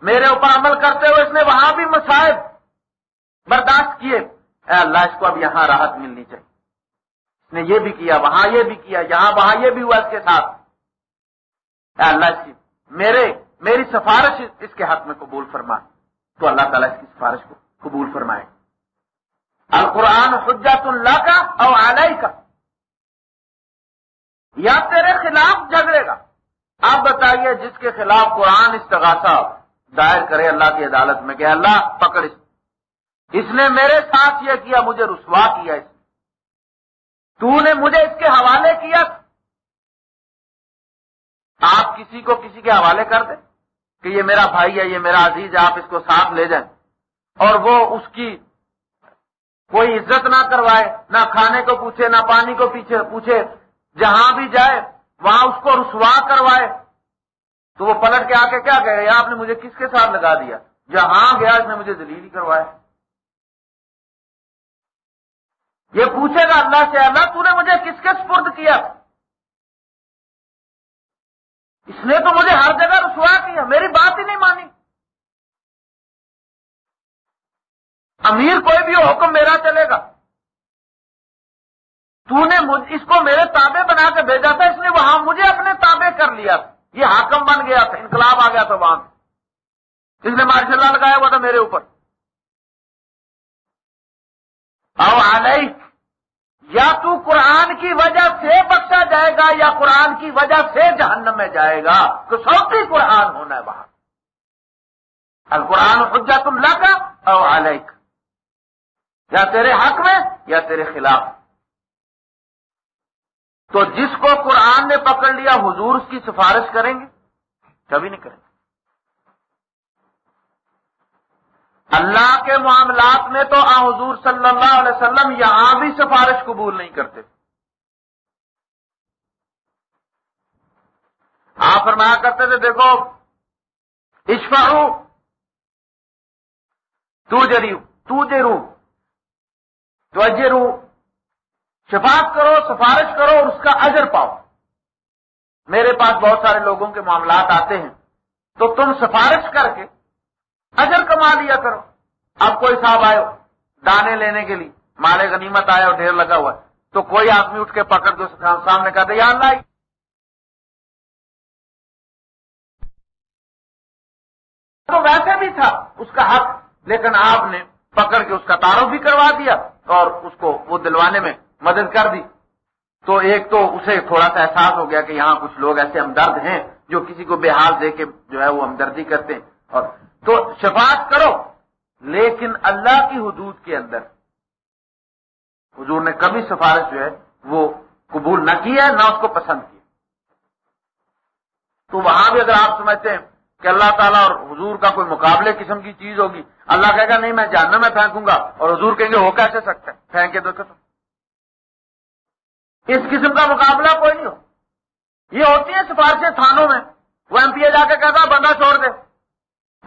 [SPEAKER 1] میرے اوپر عمل کرتے ہوئے اس نے وہاں بھی مسائب برداشت کیے۔ اے اللہ، اس کو اب یہاں راحت ملنی چاہیے۔ نے یہ بھی کیا، وہاں یہ بھی کیا، یہاں وہاں یہ بھی ہوا اس کے ساتھ۔ اے اللہ کی، میرے، میری سفارش اس کے حق میں قبول فرما۔ تو اللہ تعالیٰ اس کی سفارش کو قبول فرمائے۔ القرآن حجت اللہ کا اور آلائی کا یا تیرے خلاف جھگڑے گا۔ آپ بتائیے جس کے خلاف قرآن استغاثہ دائر کرے اللہ کی عدالت میں کہ اللہ پکڑ اس نے میرے ساتھ یہ کیا، مجھے رسوا کیا اس۔ تو نے مجھے اس کے حوالے کیا۔ آپ کسی کو کسی کے حوالے کر دیں کہ یہ میرا بھائی ہے، یہ میرا عزیز ہے، آپ اس کو ساتھ لے جائیں۔ اور وہ اس کی کوئی عزت نہ کروائے، نہ کھانے کو پوچھے، نہ پانی کو پیچھے پوچھے، جہاں بھی جائے، وہاں اس کو رسوا کروائے۔ تو وہ پلٹ کے آ کے کیا کہے، آپ نے مجھے کس کے ساتھ لگا دیا؟ جہاں گیا اس نے مجھے دلیل کروایا یہ پوچھے گا اللہ سے، اللہ تو نے مجھے کس کے سپرد کیا؟ اس نے تو مجھے ہر جگہ رسوا کیا، میری بات ہی نہیں مانی۔ امیر کوئی بھی حکم میرا چلے گا۔ تو نے اس کو میرے تابع بنا کے بھیجا تھا، اس نے وہاں مجھے اپنے تابع کر لیا۔ یہ حاکم بن گیا تھا، انقلاب آ گیا تھا وہاں۔ اس نے ماشاء اللہ لگایا ہوا تھا میرے اوپر۔ او آئی یا تو قرآن کی وجہ سے بخشا جائے گا یا قرآن کی وجہ سے جہنم میں جائے گا؟ تو سوتی قرآن ہونا ہے وہاں۔ القرآن حجت اللہ کا او علیک۔ یا تیرے حق میں یا تیرے خلاف۔ تو جس کو قرآن نے پکڑ لیا، حضور اس کی سفارش کریں گے؟ کبھی نہیں کریں گے۔ اللہ کے معاملات میں تو آ حضور صلی اللہ علیہ وسلم یہاں بھی سفارش قبول نہیں کرتے۔ آپ فرمایا کرتے تھے، دیکھو اشفارو تو جری تو جرو تو شفاعت کرو، سفارش کرو اور اس کا اجر پاؤ۔ میرے پاس بہت سارے لوگوں کے معاملات آتے ہیں، تو تم سفارش کر کے اجر کما لیا کرو۔ اب کوئی صاحب آئے دانے لینے کے لیے۔ مارے غنیمت آئے اور ڈھیر لگا ہوا ہے۔ تو کوئی آدمی اٹھ کے پکڑ کے سامنے کہتے یا اللہ تو ویسے بھی تھا۔ اس کا حق۔ لیکن آپ نے پکڑ کے اس کا تعارف بھی کروا دیا اور اس کو وہ دلوانے میں مدد کر دی۔ تو ایک تو اسے تھوڑا سا احساس ہو گیا کہ یہاں کچھ لوگ ایسے ہمدرد ہیں جو کسی کو بے حال دے کے جو ہے وہ ہمدردی کرتے ہیں اور تو شفاعت کرو، لیکن اللہ کی حدود کے اندر۔ حضور نے کبھی سفارش جو ہے، وہ قبول نہ کیا ہے نہ اس کو پسند کیا۔ تو وہاں بھی اگر آپ سمجھتے ہیں کہ اللہ تعالیٰ اور حضور کا کوئی مقابلے قسم کی چیز ہوگی، اللہ کہے گا، نہیں، میں جاننا میں پھینکوں گا۔ اور حضور کہیں گے، ہو کیسے سکتا ہے؟ پھینکے تو اس قسم کا مقابلہ کوئی نہیں ہو۔ یہ ہوتی ہے سفارشیں تھانوں میں۔ وہ ایم پی اے جا کے کہتا بندہ چھوڑ دے۔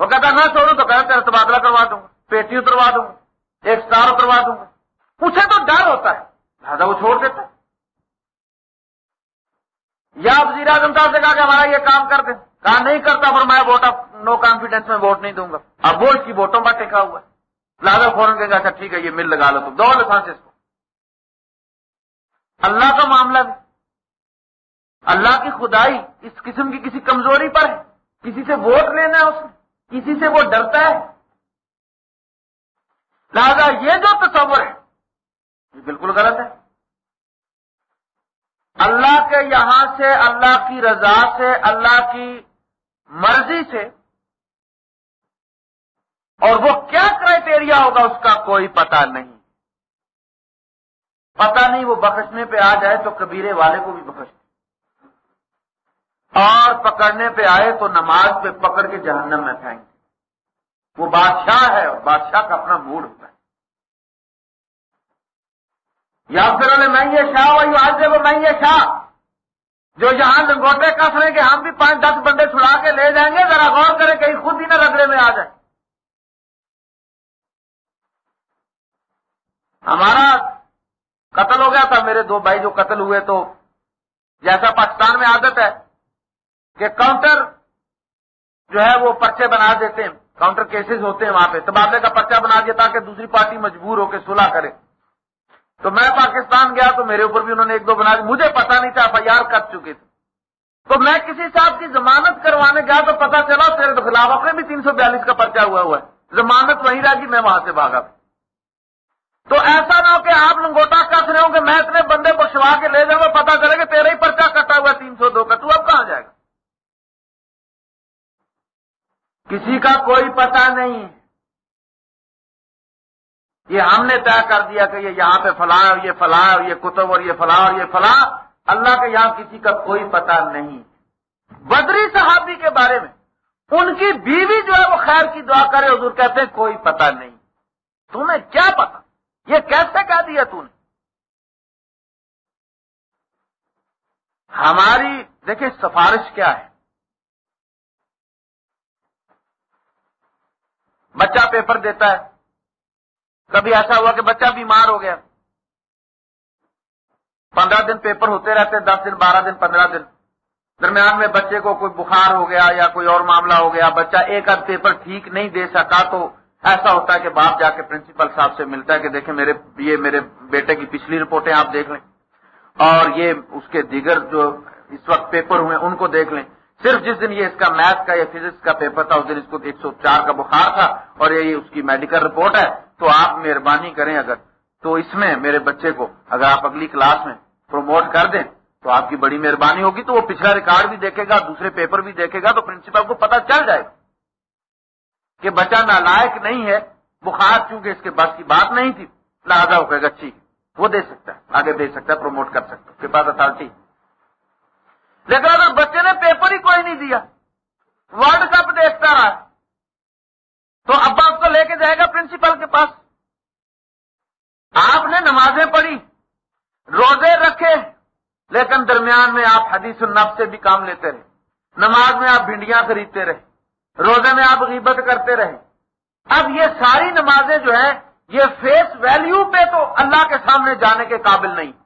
[SPEAKER 1] وہ کہتا نہ چھوڑوں ہاں, تو کہتا تیرا تبادلہ کروا دوں گا پیٹی اتروا دوں گا ایک اسٹار اتروا دوں۔ گا اسے تو ڈر ہوتا ہے، لہٰذا وہ چھوڑ دیتا ہے۔ یا وزیر اعظم صاحب سے کہا کہ ہمارا یہ کام کر دیں۔ کہا نہیں کرتا، پر میں ووٹ آف نو کانفیڈینس میں ووٹ نہیں دوں گا۔ اب وہ اس کی ووٹوں پر ٹکا ہوا ہے۔ لہٰذا فوراً کہ اچھا ٹھیک ہے، یہ مل لگا لو تو دو لسانس کو۔ اللہ کا معاملہ بھی۔ اللہ کی خدائی اس قسم کی کسی کمزوری پر ہے؟ کسی سے ووٹ لینا ہے اس نے کسی سے وہ ڈرتا ہے؟ لہذا یہ جو تصور ہے، یہ بالکل غلط ہے۔ اللہ کے یہاں سے، اللہ کی رضا سے، اللہ کی مرضی سے، اور وہ کیا کرائٹیریا ہوگا اس کا کوئی پتہ نہیں۔ پتہ نہیں وہ بخشنے پہ آ جائے تو کبیرے والے کو بھی بخش اور پکڑنے پہ آئے تو نماز پہ پکڑ کے جہنم میں پھینک وہ بادشاہ ہے اور بادشاہ کا اپنا موڈ ہوتا ہے۔ یا پھر میں یہ شاہ وہی آج وہ میں یہ شاہ۔ جو یہاں لنگوٹے کس رہے کہ ہم بھی پانچ دس بندے چھڑا کے لے جائیں گے، ذرا غور کریں کہیں خود ہی نہ رگڑے میں آ جائے ہمارا قتل ہو گیا تھا، میرے دو بھائی جو قتل ہوئے تو جیسا پاکستان میں عادت ہے کہ کاؤنٹر جو ہے وہ پرچے بنا دیتے ہیں کاؤنٹر کیسز ہوتے ہیں وہاں پہ۔ تبادلے کا پرچہ بنا دیا تاکہ دوسری پارٹی مجبور ہو کے سلاح کرے۔ تو میں پاکستان گیا تو میرے اوپر بھی انہوں نے ایک دو بنا دی۔ مجھے پتا نہیں تھا ایف آئی آر کر چکے تھے۔ تو میں کسی صاحب کی ضمانت کروانے گیا تو پتا چلا تیرے خلاف اپنے بھی تین سو بیالیس کا پرچہ ہوا ہوا ہے۔ ضمانت وہیں رہ گی میں وہاں سے بھاگا۔ تو ایسا نہ ہو کہ آپ لنگوٹا کس رہے ہوں کہ میں اتنے بندے کو کے لے جاؤں پتا چلے کہ تیرا ہی پرچہ کٹا ہوا تین سو دو کا، تو اب کہاں جائے گا؟ کسی کا کوئی پتہ نہیں۔ یہ ہم نے طے کر دیا کہ یہ یہاں پہ فلاں اور یہ فلاں اور یہ کتب اور یہ فلاں اور یہ فلاں۔ اللہ کے یہاں کسی کا کوئی پتہ نہیں۔ بدری صحابی کے بارے میں، ان کی بیوی جو ہے وہ خیر کی دعا کرے، حضور کہتے ہیں، کوئی پتہ نہیں۔ تمہیں کیا پتا یہ کیسے کہہ دیا تو نے؟ ہماری، دیکھیں، سفارش کیا ہے؟ بچہ پیپر دیتا ہے۔ کبھی ایسا ہوا کہ بچہ بیمار ہو گیا۔ پندرہ دن پیپر ہوتے رہتے، دس دن، بارہ دن، پندرہ دن۔ درمیان میں بچے کو کوئی بخار ہو گیا یا کوئی اور معاملہ ہو گیا، بچہ ایک آدھ پیپر ٹھیک نہیں دے سکا تو ایسا ہوتا ہے کہ باپ جا کے پرنسپل صاحب سے ملتا ہے کہ دیکھیں میرے، یہ میرے بیٹے کی پچھلی رپورٹیں آپ دیکھ لیں۔ اور یہ اس کے دیگر جو اس وقت پیپر ہوئے ان کو دیکھ لیں۔ صرف جس دن یہ اس کا میتھ کا یا فزکس کا پیپر تھا، اس دن اس کو ایک سو چار کا بخار تھا اور یہ اس کی میڈیکل رپورٹ ہے، تو آپ مہربانی کریں اگر، تو اس میں میرے بچے کو اگر آپ اگلی کلاس میں پروموٹ کر دیں تو آپ کی بڑی مہربانی ہوگی، تو وہ پچھلا ریکارڈ بھی دیکھے گا، دوسرے پیپر بھی دیکھے گا، تو پرنسپل کو پتا چل جائے گا کہ بچہ نالائق نہیں ہے۔ بخار چونکہ اس کے بس کی بات نہیں تھی، لہٰذا ہو گا ٹھیک وہ دے سکتا ہے، آگے دے سکتا ہے، پروموٹ کر سکتا ہے، اس کے پاس اتارٹی۔ لیکن اگر بچے نے پیپر ہی کوئی نہیں دیا۔ ورلڈ کپ دیکھتا رہا۔ تو ابا اس کو لے کے جائے گا پرنسپل کے پاس۔ آپ نے نمازیں پڑھی، روزے رکھے، لیکن درمیان میں آپ حدیث النفس سے بھی کام لیتے رہے۔ نماز میں آپ بھنڈیاں خریدتے رہے۔ روزے میں آپ غیبت کرتے رہے۔ اب یہ ساری نمازیں جو ہیں، یہ فیس ویلیو پہ تو اللہ کے سامنے جانے کے قابل نہیں۔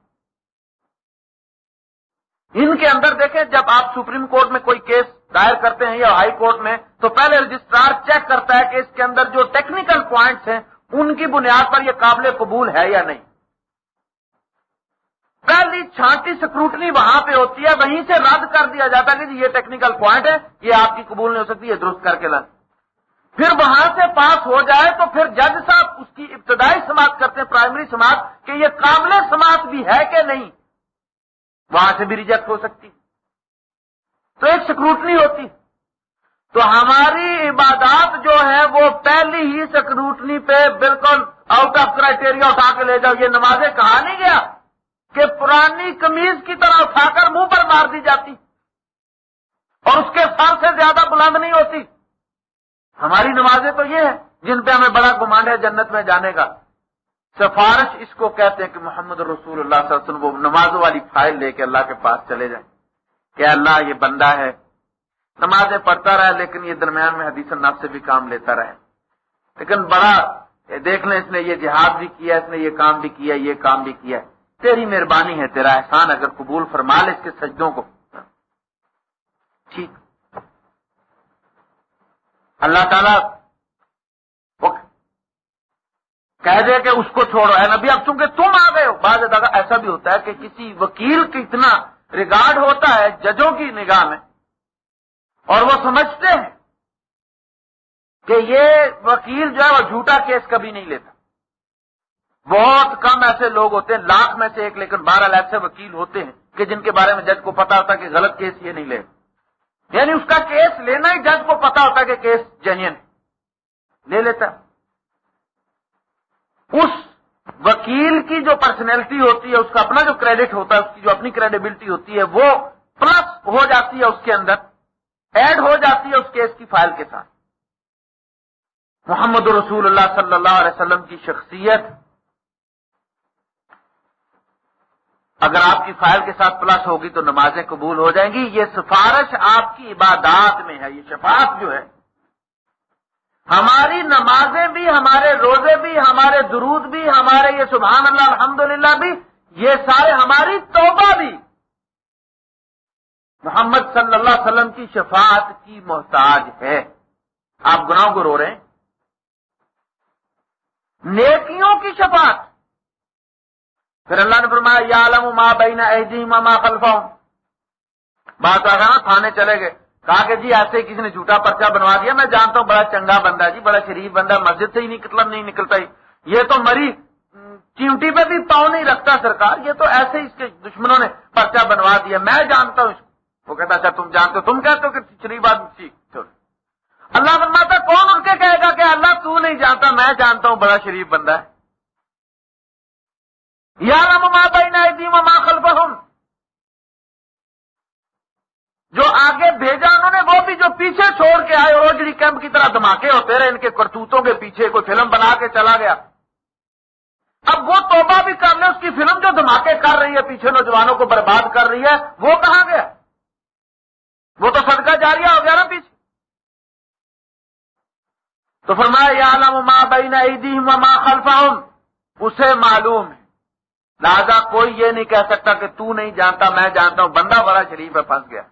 [SPEAKER 1] ان کے اندر دیکھیں، جب آپ سپریم کورٹ میں کوئی کیس دائر کرتے ہیں یا ہائی کورٹ میں، تو پہلے رجسٹرار چیک کرتا ہے کہ اس کے اندر جو ٹیکنیکل پوائنٹس ہیں، ان کی بنیاد پر یہ قابل قبول ہے یا نہیں۔ پہلی چھانٹی سکروٹنی وہاں پہ ہوتی ہے، وہیں سے رد کر دیا جاتا ہے کہ جی یہ ٹیکنیکل پوائنٹ ہے، یہ آپ کی قبول نہیں ہو سکتی، یہ درست کر کے لائیں پھر وہاں سے پاس ہو جائے تو پھر جج صاحب اس کی ابتدائی سماعت کرتے ہیں پرائمری سماعت، کہ یہ قابل سماعت بھی ہے کہ نہیں۔ وہاں سے بھی ریجیکٹ ہو سکتی۔ تو ایک سکروٹنی ہوتی۔ تو ہماری عبادات جو ہے وہ پہلی ہی سکروٹنی پہ بالکل آؤٹ آف کرائٹیریا اٹھا کے لے جاؤ۔ یہ نمازیں کہا نہیں گیا کہ پرانی کمیز کی طرح اٹھا کر منہ پر مار دی جاتی۔ اور اس کے سال سے زیادہ بلند نہیں ہوتی۔ ہماری نمازیں تو یہ ہے جن پہ ہمیں بڑا گمانڈ ہے جنت میں جانے کا۔ سفارش اس کو کہتے ہیں کہ محمد رسول اللہ صلی اللہ علیہ وسلم وہ نمازوں والی فائل لے کے اللہ کے پاس چلے جائیں۔ کہ اللہ یہ بندہ ہے۔ نمازیں پڑھتا رہے لیکن یہ درمیان میں حدیث الناف سے بھی کام لیتا رہے۔ لیکن بڑا دیکھ لیں اس نے یہ جہاد بھی کیا، اس نے یہ کام بھی کیا، یہ کام بھی کیا۔ تیری مہربانی ہے، تیرا احسان اگر قبول فرما لے اس کے سجدوں کو۔ ٹھیک۔ اللہ تعالیٰ کہہ دے کہ اس کو چھوڑو۔ ہے نبی، اب چونکہ تم آ گئے ہو، بعض دادا ایسا بھی ہوتا ہے کہ کسی وکیل کی اتنا ریگارڈ ہوتا ہے، ججوں کی نگاہ میں، اور وہ سمجھتے ہیں کہ یہ وکیل جو ہے وہ جھوٹا کیس کبھی نہیں لیتا۔ بہت کم ایسے لوگ ہوتے ہیں، لاکھ میں سے ایک لیکن بارہ لاکھ سے وکیل ہوتے ہیں کہ جن کے بارے میں جج کو پتا ہوتا کہ غلط کیس یہ نہیں لے۔ یعنی اس کا کیس لینا ہی جج کو پتا ہوتا کہ کیس جینئن لے لیتا اس وکیل کی جو پرسنالٹی ہوتی ہے، اس کا اپنا جو کریڈٹ ہوتا ہے، اس کی جو اپنی کریڈیبلٹی ہوتی ہے، وہ پلس ہو جاتی ہے اس کے اندر ایڈ ہو جاتی ہے اس کیس کی فائل کے ساتھ۔ محمد رسول اللہ صلی اللہ علیہ وسلم کی شخصیت، اگر آپ کی فائل کے ساتھ پلس ہوگی تو نمازیں قبول ہو جائیں گی۔ یہ سفارش آپ کی عبادات میں ہے، یہ شفاعت جو ہے ہماری نمازیں بھی، ہمارے روزے بھی، ہمارے درود بھی، ہمارے یہ سبحان اللہ الحمد بھی، یہ سارے ہماری توبہ بھی۔ محمد صلی اللہ علیہ وسلم کی شفاعت کی محتاج ہے آپ گناہوں کو رو رہے ہیں۔ نیکیوں کی شفاعت۔ پھر اللہ نے فرمایا یا علم ما بین ایدیہم ما خلفہم. بات آ نا، تھانے چلے گئے۔ کہا کہ جی ایسے کسی نے جھوٹا پرچہ بنوا دیا، میں جانتا ہوں بڑا چنگا بندہ جی بڑا شریف بندہ مسجد سے ہی نہیں نہیں نکلتا ہی۔ یہ تو مری چیونٹی پہ بھی پاؤں نہیں رکھتا سرکار، یہ تو ایسے ہی اس کے دشمنوں نے پرچہ بنوا دیا۔ میں جانتا ہوں اس کو۔ وہ کہتا اچھا تم جانتے ہو، تم کہتے ہو کہ شریف آدمی اللہ فرماتا، کون ان کے کہے گا کہ اللہ تو نہیں جانتا، میں جانتا ہوں بڑا شریف بندہ ہے۔ یا ماں بھائی نہ ماں خلف جو آگے بھیجا انہوں نے، وہ بھی جو پیچھے چھوڑ کے آئے روجڑی کیمپ کی طرح دھماکے ہوتے رہے، ان کے کرتوتوں کے پیچھے کوئی فلم بنا کے چلا گیا۔ اب وہ توبہ بھی کر لے، اس کی فلم جو دھماکے کر رہی ہے، پیچھے نوجوانوں کو برباد کر رہی ہے، وہ کہاں گیا؟ وہ تو صدقہ جاریہ ہو گیا نا پیچھے۔ تو فرمایا، یا علم ما بین ایدیہم و ما خلفہم اسے معلوم ہے۔ لہذا کوئی یہ نہیں کہہ سکتا کہ تو نہیں جانتا، میں جانتا ہوں، بندہ بڑا شریف ہے، پھنس گیا۔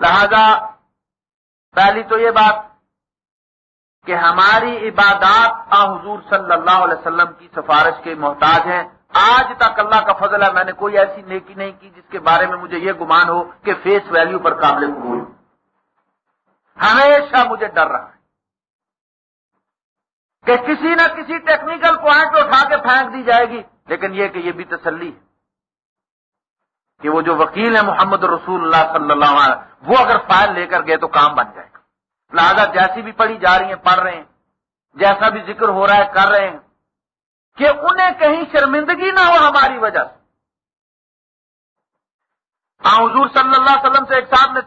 [SPEAKER 1] لہذا پہلی تو یہ بات کہ ہماری عبادات آ حضور صلی اللہ علیہ وسلم کی سفارش کے محتاج ہیں۔ آج تک اللہ کا فضل ہے، میں نے کوئی ایسی نیکی نہیں کی جس کے بارے میں مجھے یہ گمان ہو کہ فیس ویلیو پر قابل قبول۔ ہمیشہ مجھے ڈر رہا ہے کہ کسی نہ کسی ٹیکنیکل پوائنٹ اٹھا کے پھینک دی جائے گی، لیکن یہ کہ یہ بھی تسلی ہے۔ کہ وہ جو وکیل ہے محمد رسول اللہ صلی اللہ علیہ وہ اگر فائل لے کر گئے تو کام بن جائے گا۔ لہٰذا جیسی بھی پڑھی جا رہی ہیں، پڑھ رہے ہیں، جیسا بھی ذکر ہو رہا ہے، کر رہے ہیں۔ کہ انہیں کہیں شرمندگی نہ ہو ہماری وجہ سے۔ حضور صلی اللہ علیہ وسلم سے ایک صاحب نے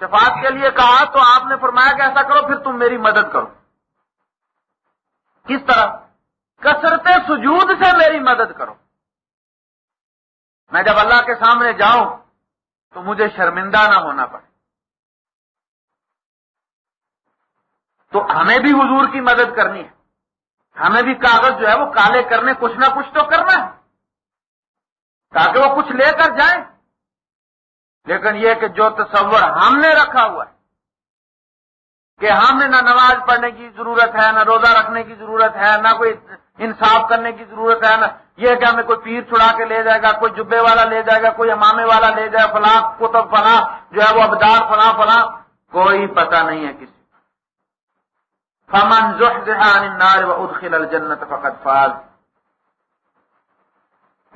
[SPEAKER 1] شفاعت کے لیے کہا، تو آپ نے فرمایا کہ ایسا کرو، پھر تم میری مدد کرو۔ کس طرح؟ کثرت سجود سے میری مدد کرو۔ میں جب اللہ کے سامنے جاؤں تو مجھے شرمندہ نہ ہونا پڑے۔ تو ہمیں بھی حضور کی مدد کرنی ہے۔ ہمیں بھی کاغذ جو ہے وہ کالے کرنے، کچھ نہ کچھ تو کرنا ہے۔ تاکہ وہ کچھ لے کر جائیں۔ لیکن یہ کہ جو تصور ہم نے رکھا ہوا ہے، کہ ہم نے نہ نماز پڑھنے کی ضرورت ہے، نہ روزہ رکھنے کی ضرورت ہے، نہ کوئی انصاف کرنے کی ضرورت ہے نہ یہ کہ ہمیں کوئی پیر چھڑا کے لے جائے گا، کوئی جبے والا لے جائے گا، کوئی امامے والا لے جائے، فلاں کتب فلاں جو ہے وہ ابدار فلاں فلاں، کوئی پتہ نہیں ہے کسی فمن النار وادخل الجنت فقد فاز۔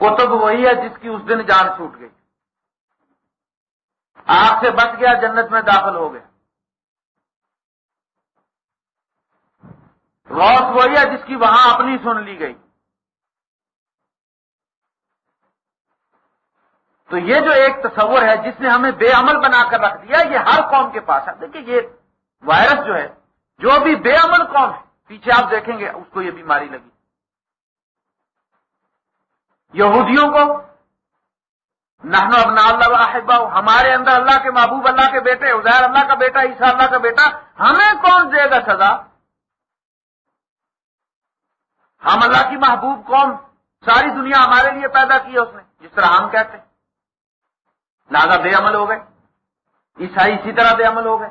[SPEAKER 1] کتب وہی ہے جس کی اس دن جان چھوٹ گئی۔ آگ سے بچ گیا، جنت میں داخل ہو گیا روس وہی ہے جس کی وہاں اپنی سن لی گئی۔ تو یہ جو ایک تصور ہے جس نے ہمیں بے عمل بنا کر رکھ دیا، یہ ہر قوم کے پاس ہے۔ دیکھیے، یہ وائرس جو ہے، جو بھی بے عمل قوم ہے، پیچھے آپ دیکھیں گے، اس کو یہ بیماری لگی۔ یہودیوں کو نحن ابنا اللہ واحبا ہمارے اندر اللہ کے محبوب، اللہ کے بیٹے، عزیر اللہ کا بیٹا، عیسیٰ اللہ کا بیٹا، ہمیں کون دے گا سزا؟ ہم اللہ کی محبوب قوم ساری دنیا ہمارے لیے پیدا کی ہے اس نے، جس طرح ہم کہتے ہیں۔ لہذا بے عمل ہو گئے۔ عیسائی اسی طرح بے عمل ہو گئے۔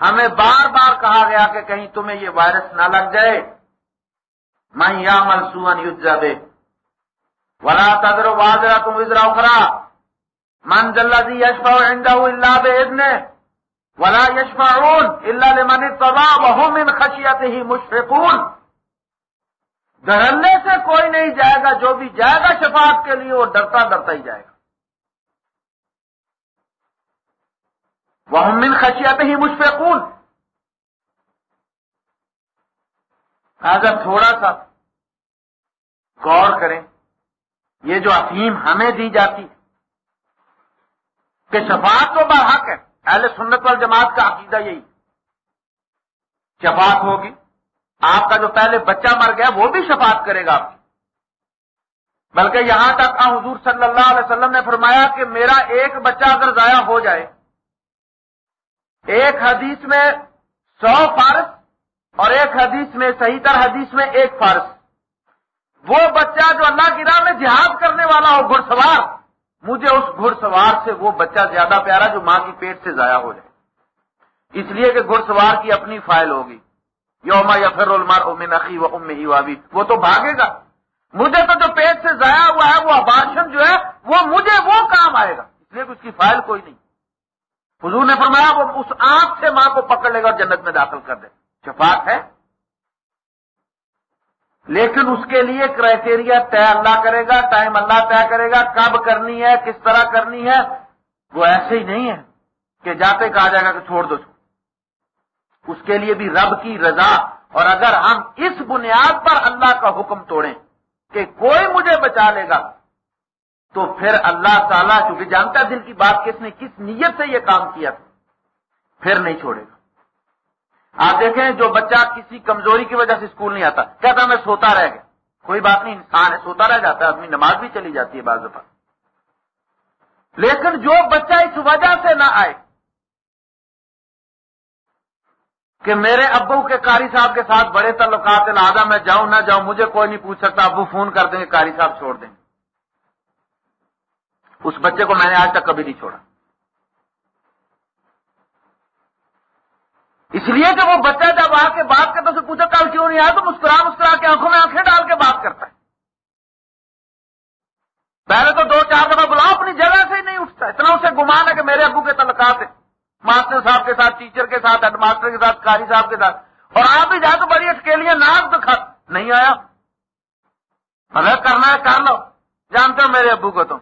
[SPEAKER 1] ہمیں بار بار کہا گیا کہ کہیں تمہیں یہ وائرس نہ لگ جائے۔ میں یا منسوخ یوز دے ولا تدر واضرا تم ازرا اخرا من جلدی یشفا اللہ بے ولا یشفا اللہ لمن تبا وہ من خشیت ہی مشفقون۔ دھرنے سے کوئی نہیں جائے گا، جو بھی جائے گا شفاعت کے لیے، وہ ڈرتا ڈرتا ہی جائے گا۔ وہ من خشیت ہی مشفقون۔ اگر تھوڑا سا غور کریں، یہ جو افہیم ہمیں دی جاتی ہے کہ شفاعت تو برحق ہے۔ اہل سنت وال جماعت کا عقیدہ یہی شفاعت ہوگی۔ آپ کا جو پہلے بچہ مر گیا وہ بھی شفاعت کرے گا آپ کی۔ بلکہ یہاں تک حضور صلی اللہ علیہ وسلم نے فرمایا کہ میرا ایک بچہ اگر ضائع ہو جائے، ایک حدیث میں سو فارس اور ایک حدیث میں صحیح تر حدیث میں ایک فارس۔ وہ بچہ جو اللہ کی راہ میں جہاد کرنے والا ہو گھڑ سوار مجھے اس گھڑ سوار سے وہ بچہ زیادہ پیارا جو ماں کی پیٹ سے ضائع ہو جائے۔ اس لیے کہ گھڑ سوار کی اپنی فائل ہوگی۔ یوما یا پھر المار امن عقی و ام ہی وہ تو بھاگے گا۔ مجھے تو جو پیٹ سے ضائع ہوا ہے، وہ ابارشن جو ہے، وہ مجھے وہ کام آئے گا۔ اس لیے کہ اس کی فائل کوئی نہیں۔ حضور نے فرمایا، وہ اس آنکھ سے ماں کو پکڑ لے گا اور جنت میں داخل کر دے۔ شفاق ہے۔ لیکن اس کے لیے کرائٹیریا طے اللہ کرے گا، ٹائم اللہ طے کرے گا، کب کرنی ہے، کس طرح کرنی ہے۔ وہ ایسے ہی نہیں ہے کہ جاتے کہا جائے گا کہ چھوڑ دو چھوڑ اس کے لیے بھی رب کی رضا۔ اور اگر ہم اس بنیاد پر اللہ کا حکم توڑیں کہ کوئی مجھے بچا لے گا، تو پھر اللہ تعالیٰ، چونکہ جانتا دل کی بات کس نے کس نیت سے یہ کام کیا تھا پھر نہیں چھوڑے گا۔ آپ دیکھیں جو بچہ کسی کمزوری کی وجہ سے اسکول نہیں آتا، کہتا میں سوتا رہ گیا۔ کوئی بات نہیں، انسان ہے، سوتا رہ جاتا ہے، آدمی نماز بھی چلی جاتی ہے بعض دفعہ۔ لیکن جو بچہ اس وجہ سے نہ آئے کہ میرے ابو کے کاری صاحب کے ساتھ بڑے تعلقات لہٰذا میں جاؤں نہ جاؤں، مجھے کوئی نہیں پوچھ سکتا، ابو فون کر دیں گے کاری صاحب چھوڑ دیں گے۔ اس بچے کو میں نے آج تک کبھی نہیں چھوڑا۔ اس لیے کہ وہ بچہ جب آ کے بات کرتا اسے پوچھا کل کیوں نہیں آیا؟ تو مسکرا مسکرا کے آنکھوں میں آنکھیں ڈال کے بات کرتا ہے۔ پہلے تو دو چار دفعہ بلاؤ، اپنی جگہ سے ہی نہیں اٹھتا، اتنا اسے گمان ہے کہ میرے ابو کے تعلقات ہیں۔ ماسٹر صاحب کے ساتھ، ٹیچر کے ساتھ، ہیڈ ماسٹر کے ساتھ کاری صاحب کے ساتھ۔ اور آپ بھی جائے تو بڑی اٹکیلیاں نام دکھا نہیں آیا۔ اگر کرنا ہے، کر لو۔ جانتے ہو میرے ابو کو تم۔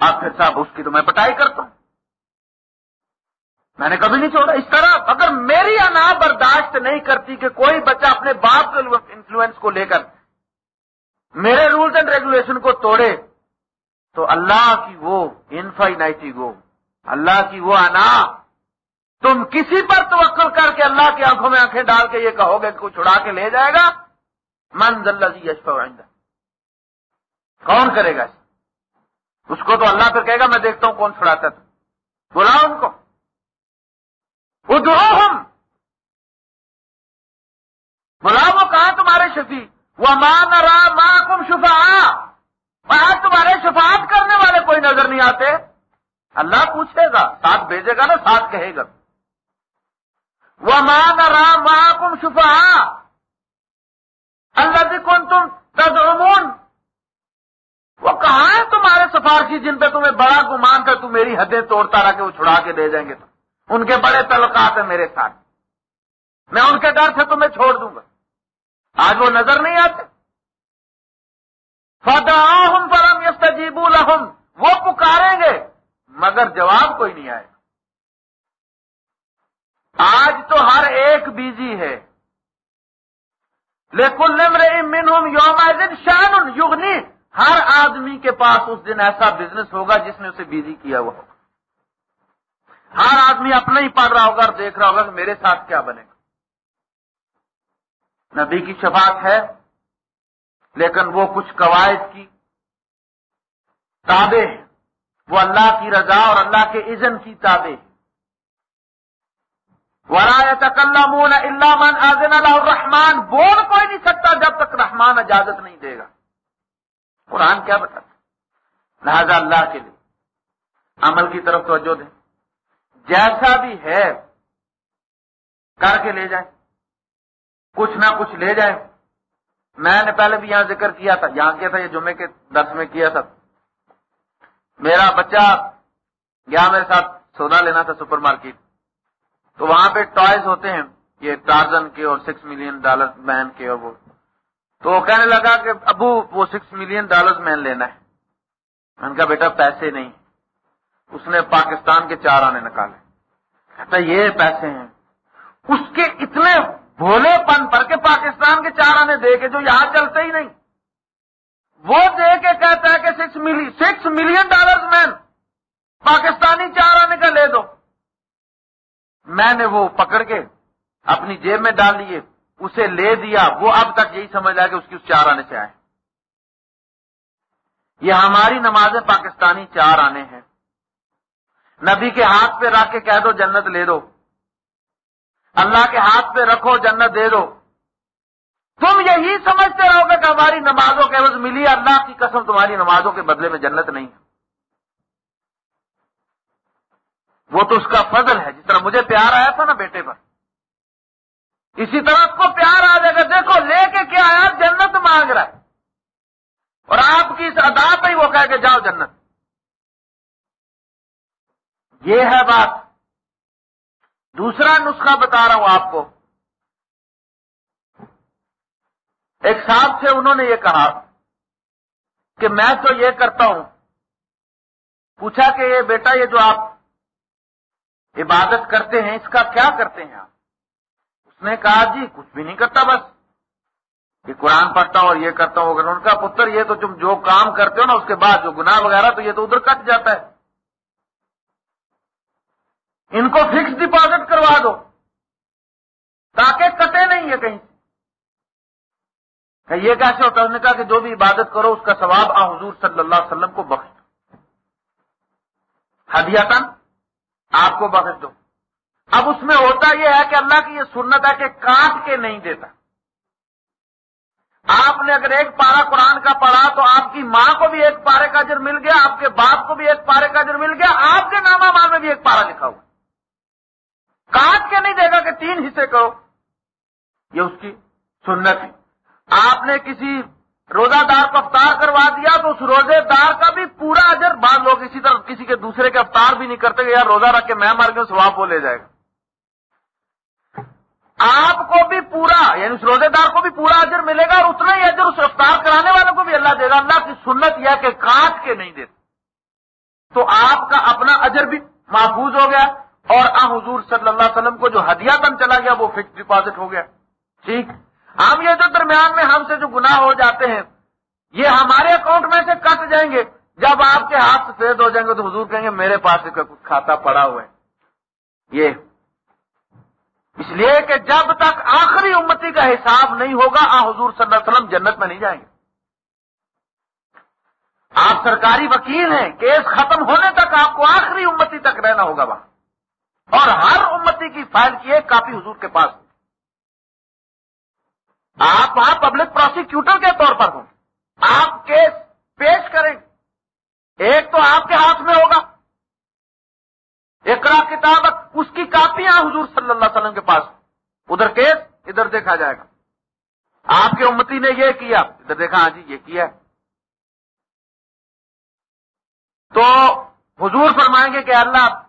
[SPEAKER 1] آپ پھر صاحب، اس کی تو میں پٹائی کرتا ہوں۔ میں نے کبھی نہیں چھوڑا۔ اس طرح اگر میری انا برداشت نہیں کرتی کہ کوئی بچہ اپنے باپ کے انفلوئنس کو لے کر میرے رولز اینڈ ریگولیشن کو توڑے، تو اللہ کی وہ انفائنائٹی وہ اللہ کی وہ انا تم کسی پر توکل کر کے اللہ کی آنکھوں میں آنکھیں ڈال کے یہ کہو گے کہ کوئی چھڑا کے لے جائے گا؟ من جی یشف کون کرے گا اس؟ کو تو اللہ پھر کہے گا، میں دیکھتا ہوں کون چھڑاتا تھا بلا ان کو۔ ہم بلا وہ کہاں تمہارے شفیع؟ وہ مان رہا ماں کم شفا آج تمہارے شفاعت کرنے والے کوئی نظر نہیں آتے۔ اللہ پوچھے گا، ساتھ بھیجے گا نا، ساتھ کہے گا۔ وہ مان رہا ماں کم شفا اللہ بھی کون تم تجرمون وہ کہاں ہے تمہارے سفارشی جن پہ تمہیں بڑا گمان تھا تم میری حدیں توڑتا رہا کہ وہ چھڑا کے دے جائیں گے تو ان کے بڑے تعلقات ہیں میرے ساتھ۔ میں ان کے ڈر سے تمہیں چھوڑ دوں گا۔ آج وہ نظر نہیں آتے۔ فدعاہم فرم یستجیبو لہم وہ پکاریں گے۔ مگر جواب کوئی نہیں آئے آج تو ہر ایک بیزی ہے۔ لیکن منہم یوم شان یغنی ہر آدمی کے پاس اس دن ایسا بزنس ہوگا جس نے اسے بیزی کیا ہوا ہوگا۔ ہر آدمی اپنا ہی پڑھ رہا ہوگا اور دیکھ رہا ہوگا کہ میرے ساتھ کیا بنے گا۔ نبی کی شفاعت ہے، لیکن وہ کچھ قواعد کی۔ تابے ہیں۔ وہ اللہ کی رضا اور اللہ کے عزن کی تابے ورائے تکلمون اللہ من آزن اللہ الرحمان بول کوئی نہیں سکتا جب تک رحمان اجازت نہیں دے گا۔ قرآن کیا بتاتا لہذا اللہ کے لیے عمل کی طرف توجہ دیں۔ جیسا بھی ہے، کر کے لے جائیں۔ کچھ نہ کچھ لے جائیں۔ میں نے پہلے بھی یہاں ذکر کیا تھا، یہاں کیا تھا، یہ جمعے کے درس میں کیا تھا۔ میرا بچہ گیا میرے ساتھ سودا لینا تھا سپر مارکیٹ، تو وہاں پہ ٹوائز ہوتے ہیں یہ ٹارزن کے اور سکس ملین ڈالر مین کے اور وہ۔ تو وہ کہنے لگا کہ ابو، وہ سکس ملین ڈالر مین لینا ہے۔ میں نے کہا، بیٹا، پیسے نہیں۔ اس نے پاکستان کے چار آنے نکالے۔ کہتا، یہ پیسے ہیں۔ اس کے اتنے بھولے پن پر کے پاکستان کے چار آنے دے کے جو یہاں چلتے ہی نہیں۔ وہ دے کے کہتا ہے کہ six million six million dollar man Pakistani چار آنے کا لے دو۔ میں نے وہ پکڑ کے اپنی جیب میں ڈال لیے اسے لے دیا۔ وہ اب تک یہی سمجھ رہا کہ اس کی اس چار آنے سے آئے یہ ہماری نمازیں پاکستانی چار آنے ہیں۔ نبی کے ہاتھ پہ رکھ کے کہہ دو جنت لے دو۔ اللہ کے ہاتھ پہ رکھو، جنت دے دو۔ تم یہی سمجھتے رہو گے کہ ہماری نمازوں کے عوض ملی اللہ کی قسم تمہاری نمازوں کے بدلے میں جنت نہیں ہے۔ وہ تو اس کا فضل ہے۔ جس طرح مجھے پیار آیا تھا نا بیٹے پر۔ اسی طرح اس کو پیار آ جائے گا۔ دیکھو، لے کے کیا آیا جنت مانگ رہا ہے اور آپ کی اس ادا پہ ہی وہ کہہ کے جاؤ جنت۔ یہ ہے بات۔ دوسرا نسخہ بتا رہا ہوں آپ کو۔ ایک صاحب سے انہوں نے یہ کہا کہ میں تو یہ کرتا ہوں۔ پوچھا کہ یہ بیٹا، یہ جو آپ عبادت کرتے ہیں، اس کا کیا کرتے ہیں آپ؟ اس نے کہا جی کچھ بھی نہیں کرتا بس۔ یہ قرآن پڑھتا ہوں اور یہ کرتا ہوں۔ اگر ان کا پتر یہ تو تم جو کام کرتے ہو نا، اس کے بعد جو گناہ وغیرہ، تو یہ تو ادھر کٹ جاتا ہے۔ ان کو فکس ڈپازٹ کروا دو، تاکہ کٹے نہیں ہے کہیں۔ کہ یہ کیسے ہوتا ہے نے کہا کہ جو بھی عبادت کرو، اس کا ثواب آ حضور صلی اللہ علیہ وسلم کو بخش دو۔ ہدیاتن آپ کو بخش دو۔ اب اس میں ہوتا یہ ہے کہ اللہ کی یہ سنت ہے کہ کاٹ کے نہیں دیتا۔ آپ نے اگر ایک پارا قرآن کا پڑھا تو آپ کی ماں کو بھی ایک پارے کا جر مل گیا، آپ کے باپ کو بھی ایک پارے کا جر مل گیا، آپ کے نامہ ماں میں بھی ایک پارا لکھا ہوا کاٹ کے نہیں دے گا کہ تین حصے کرو۔ یہ اس کی سنت ہے۔ آپ نے کسی روزہ دار کو افطار کروا دیا تو اس روزے دار کا بھی پورا اجر بعض لوگ اسی طرح کسی کے دوسرے کے افطار بھی نہیں کرتے یار روزہ رکھ کے میں مر گیا سواب وہ لے جائے گا۔ آپ کو بھی پورا یعنی اس روزے دار کو بھی پورا اجر ملے گا اور اتنا ہی اجر اس افطار کرانے والوں کو بھی اللہ دے گا۔ اللہ کی سنت یہ کہ کاٹ کے نہیں دیتے تو آپ کا اپنا اجر بھی محفوظ ہو گیا اور آ حضور صلی اللہ علیہ وسلم کو جو ہدیہ کم چلا گیا وہ فکس ڈپازٹ ہو گیا۔ ٹھیک؟ ہم یہ جو درمیان میں ہم سے جو گناہ ہو جاتے ہیں، یہ ہمارے اکاؤنٹ میں سے کٹ جائیں گے۔ جب آپ کے ہاتھ سفید ہو جائیں گے تو حضور کہیں گے، میرے پاس کچھ کھاتا پڑا ہوا ہے۔ یہ۔ اس لیے کہ جب تک آخری امتی کا حساب نہیں ہوگا، آ حضور صلی اللہ علیہ وسلم جنت میں نہیں جائیں گے۔ آپ سرکاری وکیل ہیں، کیس ختم ہونے تک آپ کو آخری امتی تک رہنا ہوگا وہاں۔ اور ہر امتی کی فائل کی ایک کاپی حضور کے پاس۔ آپ وہاں پبلک پروسیکیوٹر کے طور پر ہوں۔ آپ کیس پیش کریں۔ ایک تو آپ کے ہاتھ میں ہوگا۔ ایک کتاب اس کی کاپیاں حضور صلی اللہ علیہ وسلم کے پاس۔ ادھر کیس ادھر دیکھا جائے گا۔ آپ کے امتی نے یہ کیا۔ ادھر دیکھا ہاں جی یہ کیا ہے۔ تو حضور فرمائیں گے کہ اللہ،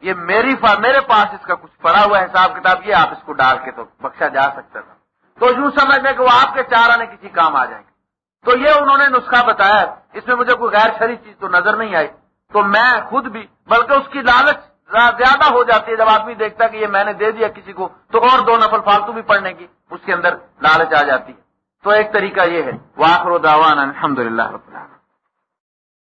[SPEAKER 1] یہ میری میرے پاس اس کا کچھ پڑا ہوا حساب کتاب یہ، آپ اس کو ڈال کے تو بخشا جا سکتا تھا۔ تو یوں سمجھ لیں کہ وہ آپ کے چار آنے کسی کام آ جائیں گے۔ تو یہ انہوں نے نسخہ بتایا، اس میں مجھے کوئی غیر شری چیز تو نظر نہیں آئی۔ تو میں خود بھی، بلکہ اس کی لالچ زیادہ ہو جاتی ہے جب آدمی دیکھتا کہ یہ میں نے دے دیا کسی کو، تو اور دو نفل فالتو بھی پڑھنے کی اس کے اندر لالچ آ جاتی ہے۔ تو ایک طریقہ یہ ہے واخر و داوان الحمد للہ